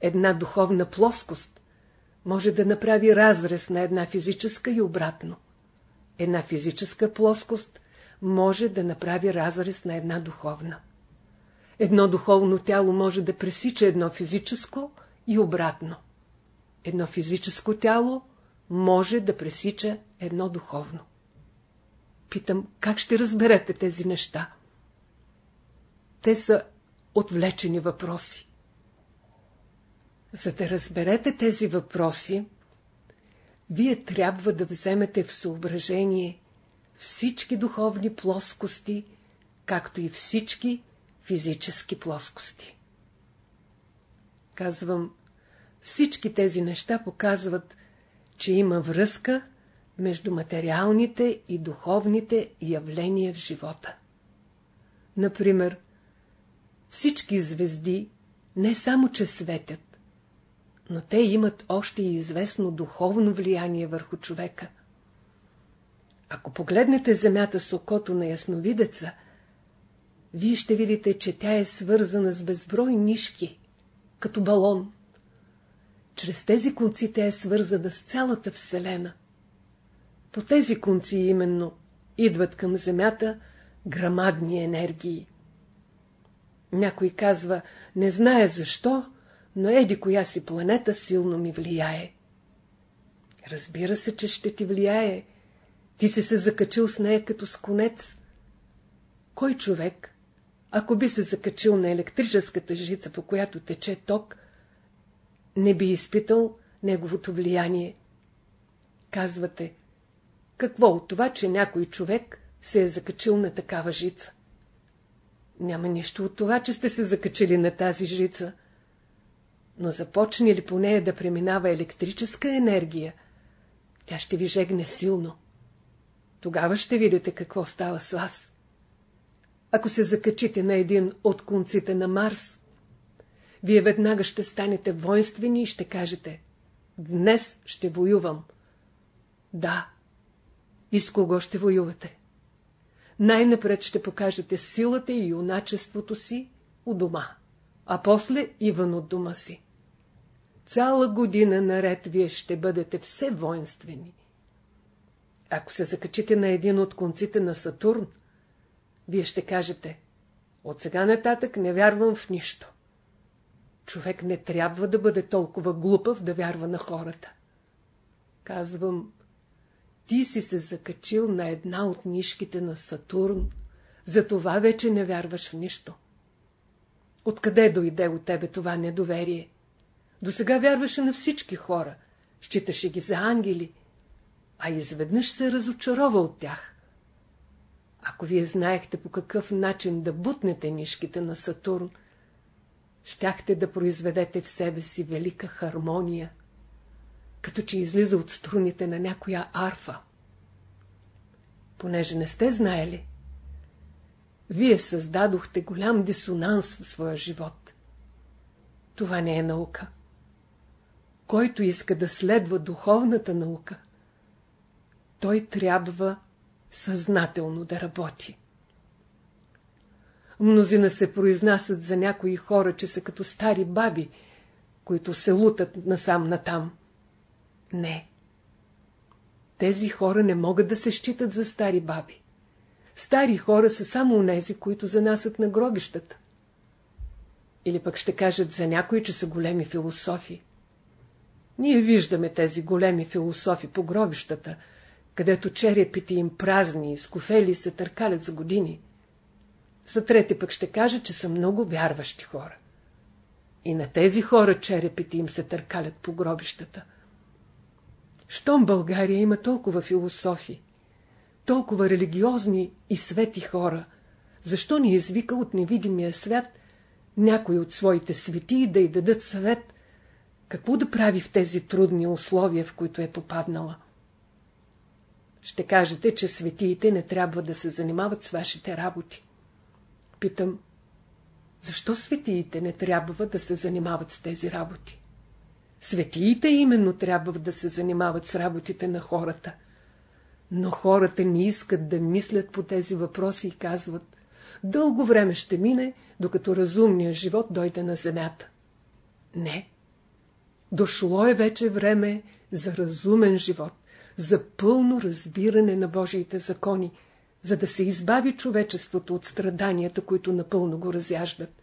Една духовна плоскост може да направи разрез на една физическа и обратно. Една физическа плоскост може да направи разрез на една духовна. Едно духовно тяло може да пресича едно физическо и обратно. Едно физическо тяло може да пресича едно духовно. Питам, как ще разберете тези неща? Те са отвлечени въпроси. За да разберете тези въпроси, вие трябва да вземете в съображение всички духовни плоскости, както и всички физически плоскости. Казвам, всички тези неща показват, че има връзка между материалните и духовните явления в живота. Например, всички звезди не само, че светят, но те имат още и известно духовно влияние върху човека. Ако погледнете земята с окото на ясновидеца, вие ще видите, че тя е свързана с безброй нишки, като балон. Чрез тези конци тя е свързана с цялата Вселена. По тези конци именно идват към Земята грамадни енергии. Някой казва, не знае защо, но еди коя си планета силно ми влияе. Разбира се, че ще ти влияе. Ти си се закачил с нея като с конец. Кой човек, ако би се закачил на електрическата жица, по която тече ток, не би изпитал неговото влияние? Казвате, какво от това, че някой човек се е закачил на такава жица? Няма нищо от това, че сте се закачили на тази жица. Но започне ли по нея да преминава електрическа енергия, тя ще ви жегне силно. Тогава ще видите какво става с вас. Ако се закачите на един от конците на Марс, вие веднага ще станете воинствени и ще кажете «Днес ще воювам». Да, и с кого ще воювате? Най-напред ще покажете силата и юначеството си у дома, а после и вън от дома си. Цяла година наред вие ще бъдете все воинствени. Ако се закачите на един от конците на Сатурн, вие ще кажете, от сега нататък не вярвам в нищо. Човек не трябва да бъде толкова глупав да вярва на хората. Казвам, ти си се закачил на една от нишките на Сатурн, затова вече не вярваш в нищо. Откъде дойде от тебе това недоверие? До сега вярваше на всички хора, считаше ги за ангели, а изведнъж се разочарова от тях. Ако вие знаехте по какъв начин да бутнете нишките на Сатурн, щяхте да произведете в себе си велика хармония, като че излиза от струните на някоя арфа. Понеже не сте знаели, вие създадохте голям дисонанс в своя живот. Това не е наука. Който иска да следва духовната наука, той трябва съзнателно да работи. Мнозина се произнасят за някои хора, че са като стари баби, които се лутат насам-натам. Не. Тези хора не могат да се считат за стари баби. Стари хора са само онези, които занасят на гробищата. Или пък ще кажат за някои, че са големи философи. Ние виждаме тези големи философи по гробищата, където черепите им празни скофели се търкалят за години. За трети пък ще кажа, че са много вярващи хора. И на тези хора черепите им се търкалят по гробищата. Щом България има толкова философи, толкова религиозни и свети хора, защо ни извика от невидимия свят някой от своите светии да й дадат съвет, какво да прави в тези трудни условия, в които е попаднала? Ще кажете, че светиите не трябва да се занимават с вашите работи. Питам, защо светиите не трябва да се занимават с тези работи? Светиите именно трябва да се занимават с работите на хората. Но хората не искат да мислят по тези въпроси и казват, дълго време ще мине, докато разумният живот дойде на земята. Не. Дошло е вече време за разумен живот, за пълно разбиране на Божиите закони, за да се избави човечеството от страданията, които напълно го разяждат.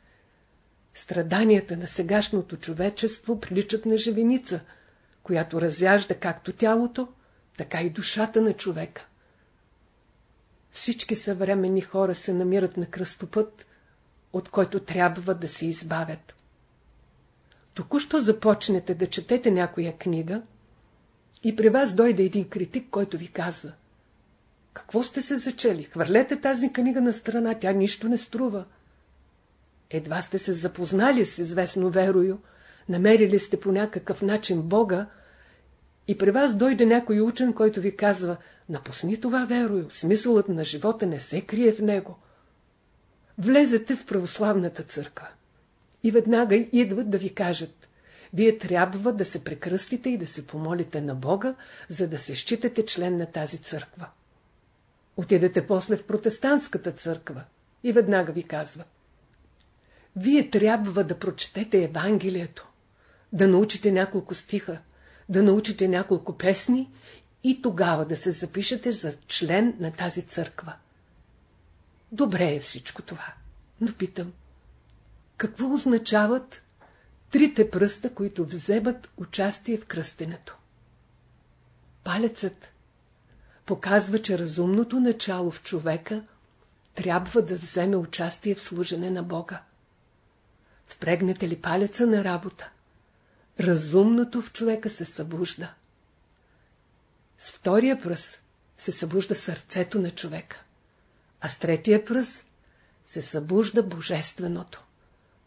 Страданията на сегашното човечество приличат на живеница, която разяжда както тялото, така и душата на човека. Всички съвременни хора се намират на кръстопът, от който трябва да се избавят. Току-що започнете да четете някоя книга и при вас дойде един критик, който ви казва Какво сте се зачели? Хвърлете тази книга на страна, тя нищо не струва. Едва сте се запознали с известно верою, намерили сте по някакъв начин Бога и при вас дойде някой учен, който ви казва напусни това верою, смисълът на живота не се крие в него. Влезете в православната църква и веднага идват да ви кажат вие трябва да се прекръстите и да се помолите на Бога, за да се считате член на тази църква. Отидете после в протестантската църква и веднага ви казват вие трябва да прочетете Евангелието, да научите няколко стиха, да научите няколко песни и тогава да се запишете за член на тази църква. Добре е всичко това, но питам, какво означават трите пръста, които вземат участие в кръстенето? Палецът показва, че разумното начало в човека трябва да вземе участие в служене на Бога. Впрегнете ли палеца на работа? Разумното в човека се събужда. С втория пръст се събужда сърцето на човека, а с третия пръст се събужда божественото,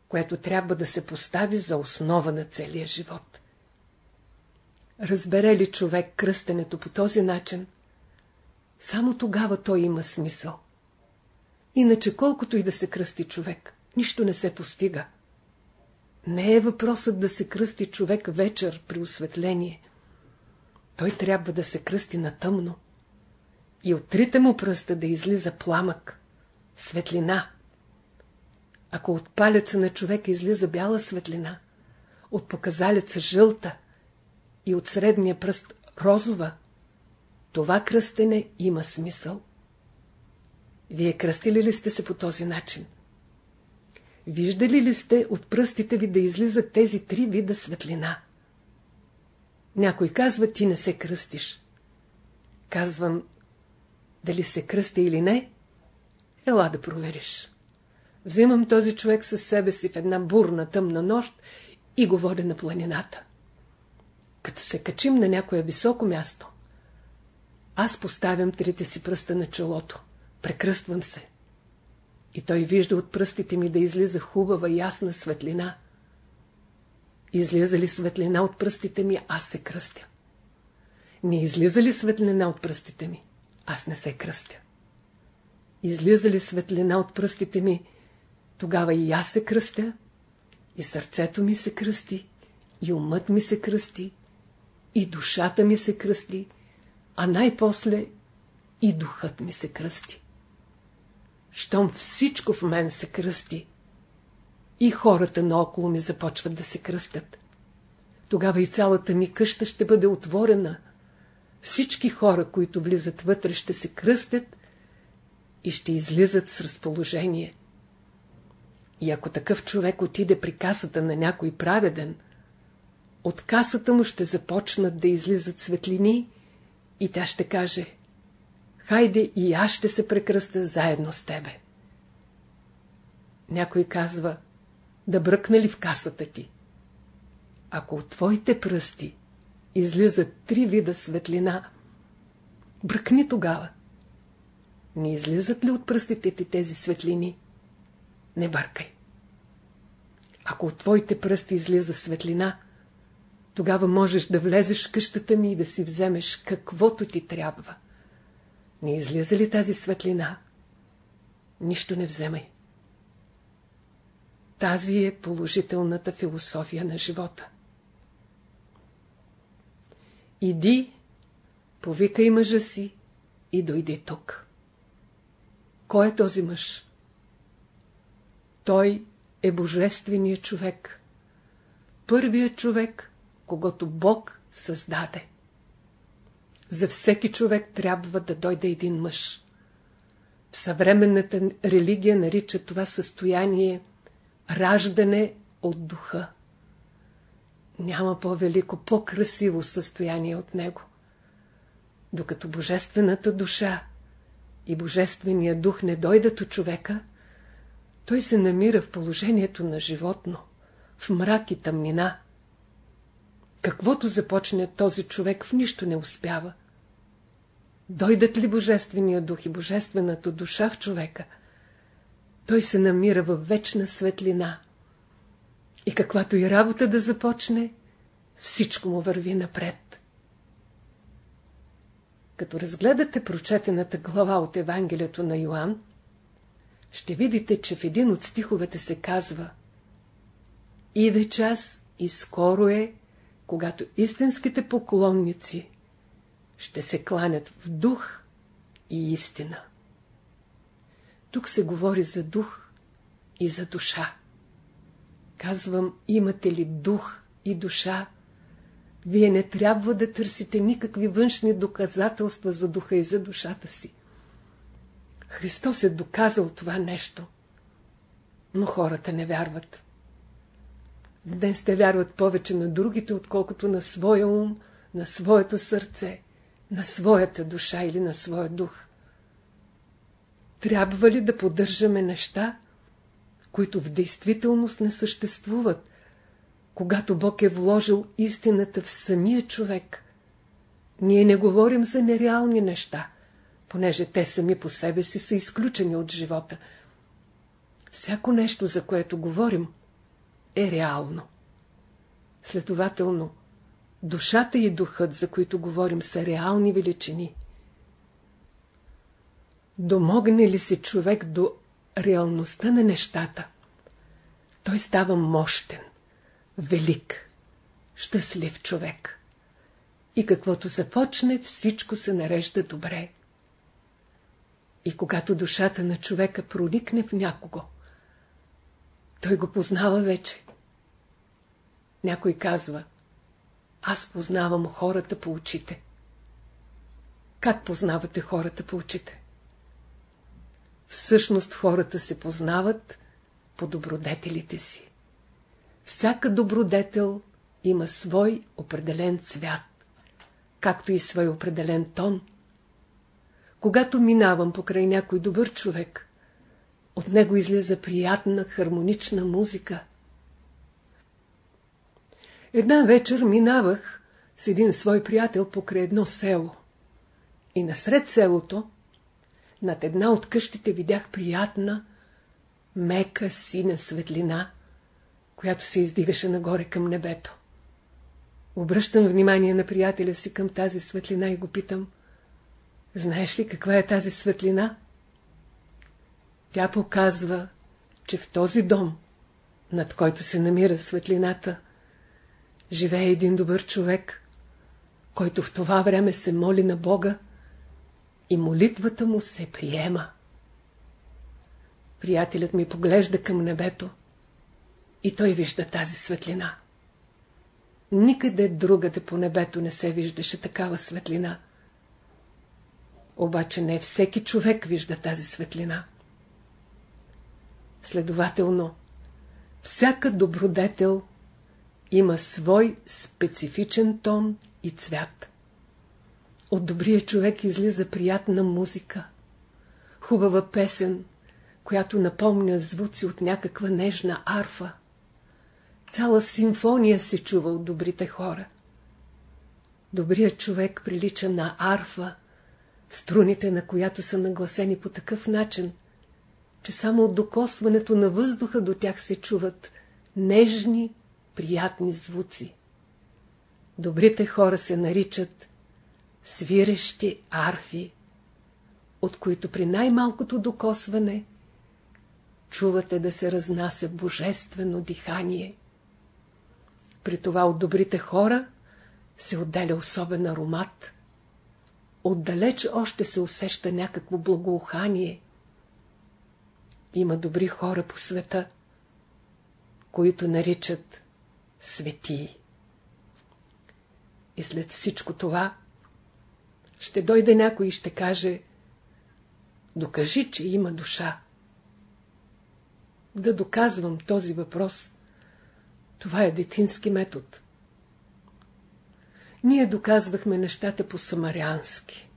което трябва да се постави за основа на целия живот. Разбере ли човек кръстенето по този начин, само тогава той има смисъл. Иначе колкото и да се кръсти човек, нищо не се постига. Не е въпросът да се кръсти човек вечер при осветление. Той трябва да се кръсти на тъмно. И от трите му пръста да излиза пламък, светлина. Ако от палеца на човека излиза бяла светлина, от показалеца жълта и от средния пръст розова, това кръстене има смисъл. Вие кръстили ли сте се по този начин? Виждали ли сте от пръстите ви да излизат тези три вида светлина? Някой казва, ти не се кръстиш. Казвам, дали се кръсти или не? Ела да провериш. Взимам този човек със себе си в една бурна тъмна нощ и го водя на планината. Като се качим на някое високо място, аз поставям трите си пръста на челото, прекръствам се. И той вижда от пръстите ми да излиза хубава ясна светлина. Излиза ли светлина от пръстите ми, аз се кръстя. Не излиза ли светлина от пръстите ми, аз не се кръстя. Излиза ли светлина от пръстите ми, тогава и аз се кръстя, и сърцето ми се кръсти, и умът ми се кръсти, и душата ми се кръсти, а най-после и духът ми се кръсти щом всичко в мен се кръсти. И хората наоколо ми започват да се кръстят. Тогава и цялата ми къща ще бъде отворена. Всички хора, които влизат вътре, ще се кръстят и ще излизат с разположение. И ако такъв човек отиде при касата на някой праведен, от касата му ще започнат да излизат светлини и тя ще каже – Хайде и аз ще се прекръста заедно с тебе. Някой казва, да бръкна ли в касата ти? Ако от твоите пръсти излизат три вида светлина, бръкни тогава Не излизат ли от пръстите ти тези светлини? Не бъркай. Ако от твоите пръсти излиза светлина, тогава можеш да влезеш в къщата ми и да си вземеш каквото ти трябва. Не излиза ли тази светлина? Нищо не вземай. Тази е положителната философия на живота. Иди, повикай мъжа си и дойди тук. Кой е този мъж? Той е божественият човек. Първият човек, когато Бог създаде. За всеки човек трябва да дойде един мъж. Съвременната религия нарича това състояние раждане от духа. Няма по-велико, по-красиво състояние от него. Докато божествената душа и божествения дух не дойдат от човека, той се намира в положението на животно, в мрак и тъмнина. Каквото започне този човек, в нищо не успява. Дойдат ли Божествения дух и Божествената душа в човека, той се намира в вечна светлина. И каквато и работа да започне, всичко му върви напред. Като разгледате прочетената глава от Евангелието на Йоанн, ще видите, че в един от стиховете се казва Иде час и скоро е, когато истинските поклонници ще се кланят в дух и истина. Тук се говори за дух и за душа. Казвам, имате ли дух и душа? Вие не трябва да търсите никакви външни доказателства за духа и за душата си. Христос е доказал това нещо. Но хората не вярват. Днес те вярват повече на другите, отколкото на своя ум, на своето сърце, на своята душа или на своя дух. Трябва ли да поддържаме неща, които в действителност не съществуват, когато Бог е вложил истината в самия човек? Ние не говорим за нереални неща – понеже те сами по себе си са изключени от живота. Всяко нещо, за което говорим, е реално. Следователно, душата и духът, за които говорим, са реални величини. Домогне ли се човек до реалността на нещата, той става мощен, велик, щастлив човек. И каквото започне, всичко се нарежда добре. И когато душата на човека проникне в някого, той го познава вече. Някой казва, аз познавам хората по очите. Как познавате хората по очите? Всъщност хората се познават по добродетелите си. Всяка добродетел има свой определен цвят, както и свой определен тон – когато минавам покрай някой добър човек, от него излиза приятна, хармонична музика. Една вечер минавах с един свой приятел покрай едно село. И насред селото, над една от къщите видях приятна, мека, сина светлина, която се издигаше нагоре към небето. Обръщам внимание на приятеля си към тази светлина и го питам – Знаеш ли каква е тази светлина? Тя показва, че в този дом, над който се намира светлината, живее един добър човек, който в това време се моли на Бога и молитвата му се приема. Приятелят ми поглежда към небето и той вижда тази светлина. Никъде другаде по небето не се виждаше такава светлина – обаче не всеки човек вижда тази светлина. Следователно, всяка добродетел има свой специфичен тон и цвят. От добрия човек излиза приятна музика, хубава песен, която напомня звуци от някаква нежна арфа. Цяла симфония се чува от добрите хора. Добрият човек прилича на арфа, струните на която са нагласени по такъв начин, че само от докосването на въздуха до тях се чуват нежни, приятни звуци. Добрите хора се наричат свирещи арфи, от които при най-малкото докосване чувате да се разнася божествено дихание. При това от добрите хора се отделя особен аромат. Отдалеч още се усеща някакво благоухание. Има добри хора по света, които наричат светии. И след всичко това ще дойде някой и ще каже Докажи, че има душа. Да доказвам този въпрос. Това е детински метод. Ние доказвахме нещата по самарянски.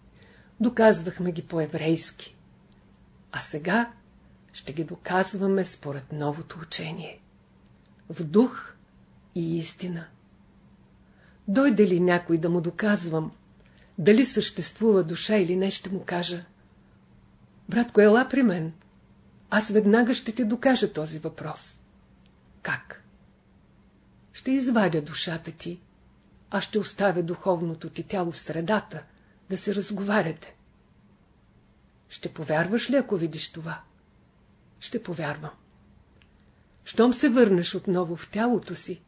Доказвахме ги по-еврейски. А сега ще ги доказваме според новото учение. В дух и истина. Дойде ли някой да му доказвам, дали съществува душа или не, ще му кажа. Братко, ела при мен. Аз веднага ще ти докажа този въпрос. Как? Ще извадя душата ти, а ще оставя духовното ти тяло в средата, да се разговаряте. Ще повярваш ли, ако видиш това? Ще повярвам. Щом се върнеш отново в тялото си,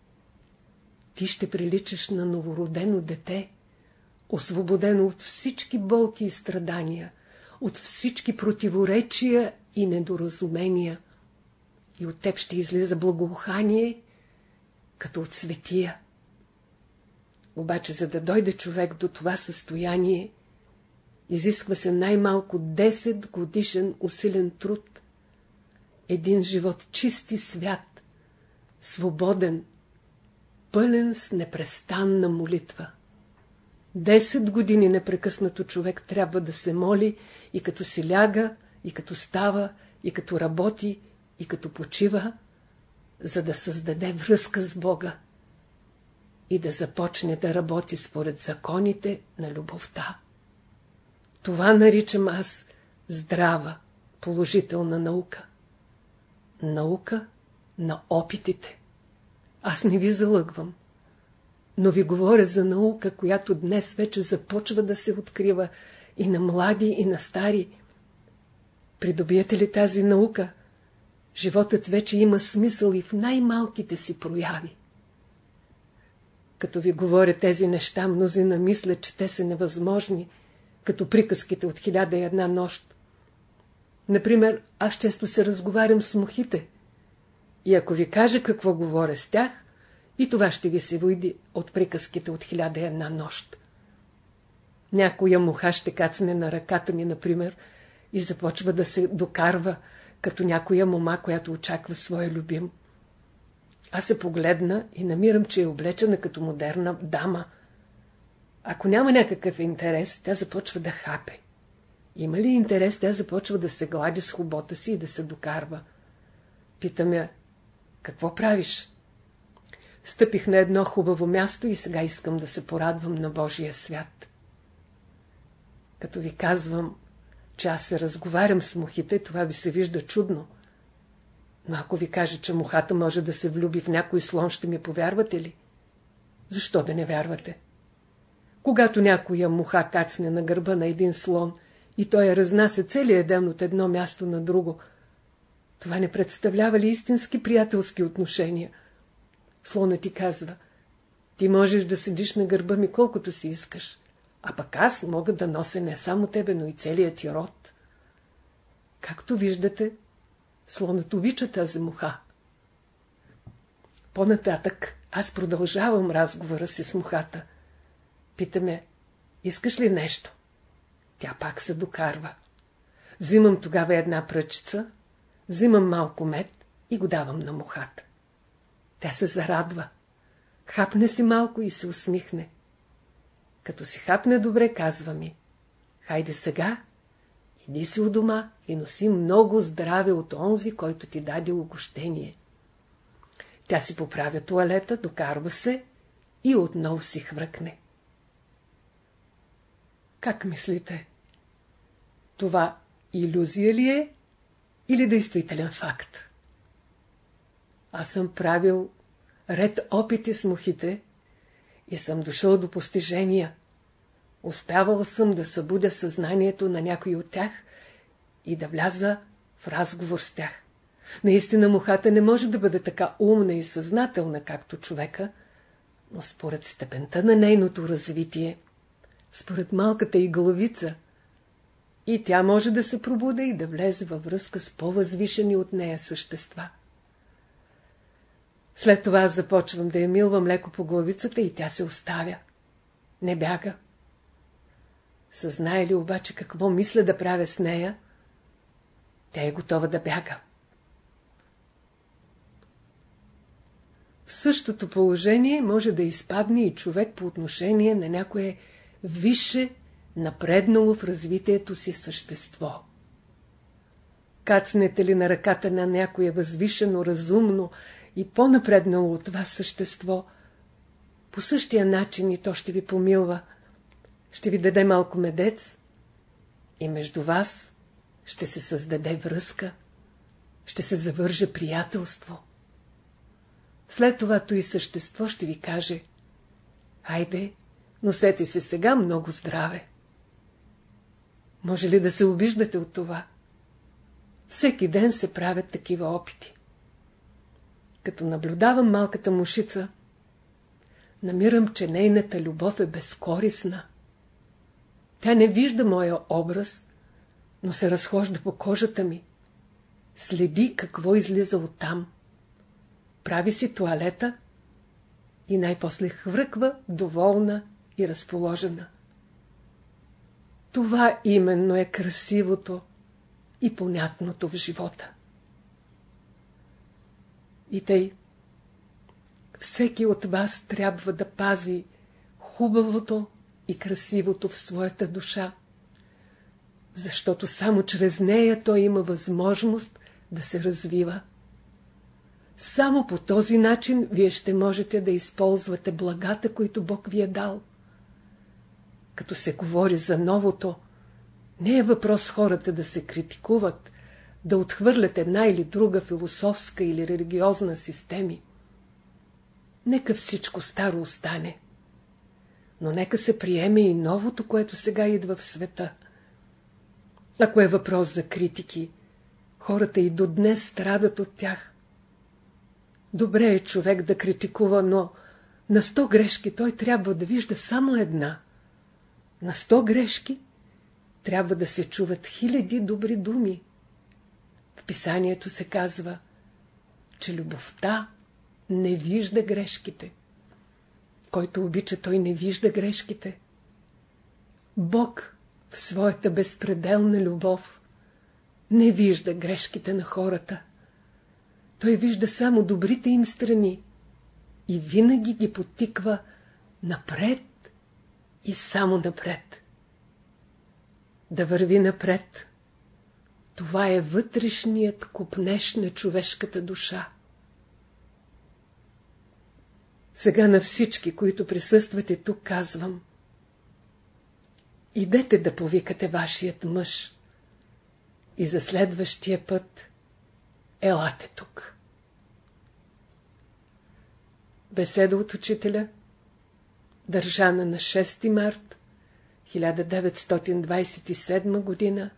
ти ще приличаш на новородено дете, освободено от всички болки и страдания, от всички противоречия и недоразумения. И от теб ще излиза благоухание, като от светия. Обаче, за да дойде човек до това състояние, изисква се най-малко 10 годишен усилен труд. Един живот чист и свят, свободен, пълен с непрестанна молитва. Десет години непрекъснато човек трябва да се моли и като си ляга, и като става, и като работи, и като почива, за да създаде връзка с Бога и да започне да работи според законите на любовта. Това наричам аз здрава, положителна наука. Наука на опитите. Аз не ви залъгвам. Но ви говоря за наука, която днес вече започва да се открива и на млади, и на стари. Придобиете ли тази наука? Животът вече има смисъл и в най-малките си прояви. Като ви говоря тези неща, мнозина мислят, че те са невъзможни, като приказките от хиляда и една нощ. Например, аз често се разговарям с мухите. И ако ви кажа какво говоря с тях, и това ще ви се войди от приказките от хиляда една нощ. Някоя муха ще кацне на ръката ми, например, и започва да се докарва, като някоя мома, която очаква своя любим. Аз се погледна и намирам, че е облечена като модерна дама. Ако няма някакъв интерес, тя започва да хапе. Има ли интерес, тя започва да се глади с хубота си и да се докарва. Питам я, какво правиш? Стъпих на едно хубаво място и сега искам да се порадвам на Божия свят. Като ви казвам, че аз се разговарям с мухите, това ви се вижда чудно. Но ако ви кажа, че мухата може да се влюби в някой слон, ще ми повярвате ли? Защо да не вярвате? Когато някоя муха кацне на гърба на един слон и той я разнася целият ден от едно място на друго, това не представлява ли истински приятелски отношения? Слона ти казва, ти можеш да седиш на гърба ми колкото си искаш, а пък аз мога да нося не само тебе, но и целият ти род. Както виждате, слонът обича тази муха. По-нататък аз продължавам разговора си с мухата. Питаме, искаш ли нещо? Тя пак се докарва. Взимам тогава една пръчица, взимам малко мед и го давам на мухата. Тя се зарадва. Хапне си малко и се усмихне. Като си хапне добре, казва ми. Хайде сега, иди си у дома и носи много здраве от онзи, който ти даде угощение. Тя си поправя туалета, докарва се и отново си хвъркне. Как мислите? това иллюзия ли е или действителен факт? Аз съм правил ред опити с мухите и съм дошъл до постижения. Успявал съм да събудя съзнанието на някой от тях и да вляза в разговор с тях. Наистина мухата не може да бъде така умна и съзнателна, както човека, но според степента на нейното развитие, според малката и главица, и тя може да се пробуде и да влезе във връзка с по-възвишени от нея същества. След това започвам да я милвам леко по главицата и тя се оставя. Не бяга. Съзнае ли обаче какво мисля да правя с нея, тя е готова да бяга. В същото положение може да изпадне и човек по отношение на някое висше, напреднало в развитието си същество. Кацнете ли на ръката на някое възвишено, разумно и по-напреднало от вас същество, по същия начин и то ще ви помилва, ще ви даде малко медец и между вас ще се създаде връзка, ще се завърже приятелство. След това и същество ще ви каже Хайде, носете се сега много здраве. Може ли да се обиждате от това? Всеки ден се правят такива опити. Като наблюдавам малката мушица, намирам, че нейната любов е безкорисна. Тя не вижда моя образ, но се разхожда по кожата ми. Следи какво излиза оттам. Прави си туалета и най-после хвърква, доволна и разположена. Това именно е красивото и понятното в живота. И тъй, всеки от вас трябва да пази хубавото и красивото в своята душа, защото само чрез нея той има възможност да се развива. Само по този начин вие ще можете да използвате благата, които Бог ви е дал. Като се говори за новото, не е въпрос хората да се критикуват, да отхвърлят една или друга философска или религиозна системи. Нека всичко старо остане. Но нека се приеме и новото, което сега идва в света. Ако е въпрос за критики, хората и до днес страдат от тях. Добре е човек да критикува, но на сто грешки той трябва да вижда само една. На сто грешки трябва да се чуват хиляди добри думи. В писанието се казва, че любовта не вижда грешките. Който обича, той не вижда грешките. Бог в своята безпределна любов не вижда грешките на хората. Той вижда само добрите им страни и винаги ги потиква напред и само напред. Да върви напред. Това е вътрешният купнеш на човешката душа. Сега на всички, които присъствате тук, казвам. Идете да повикате вашият мъж. И за следващия път елате тук. Беседа от учителя, държана на 6 март 1927 година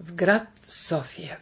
в град София.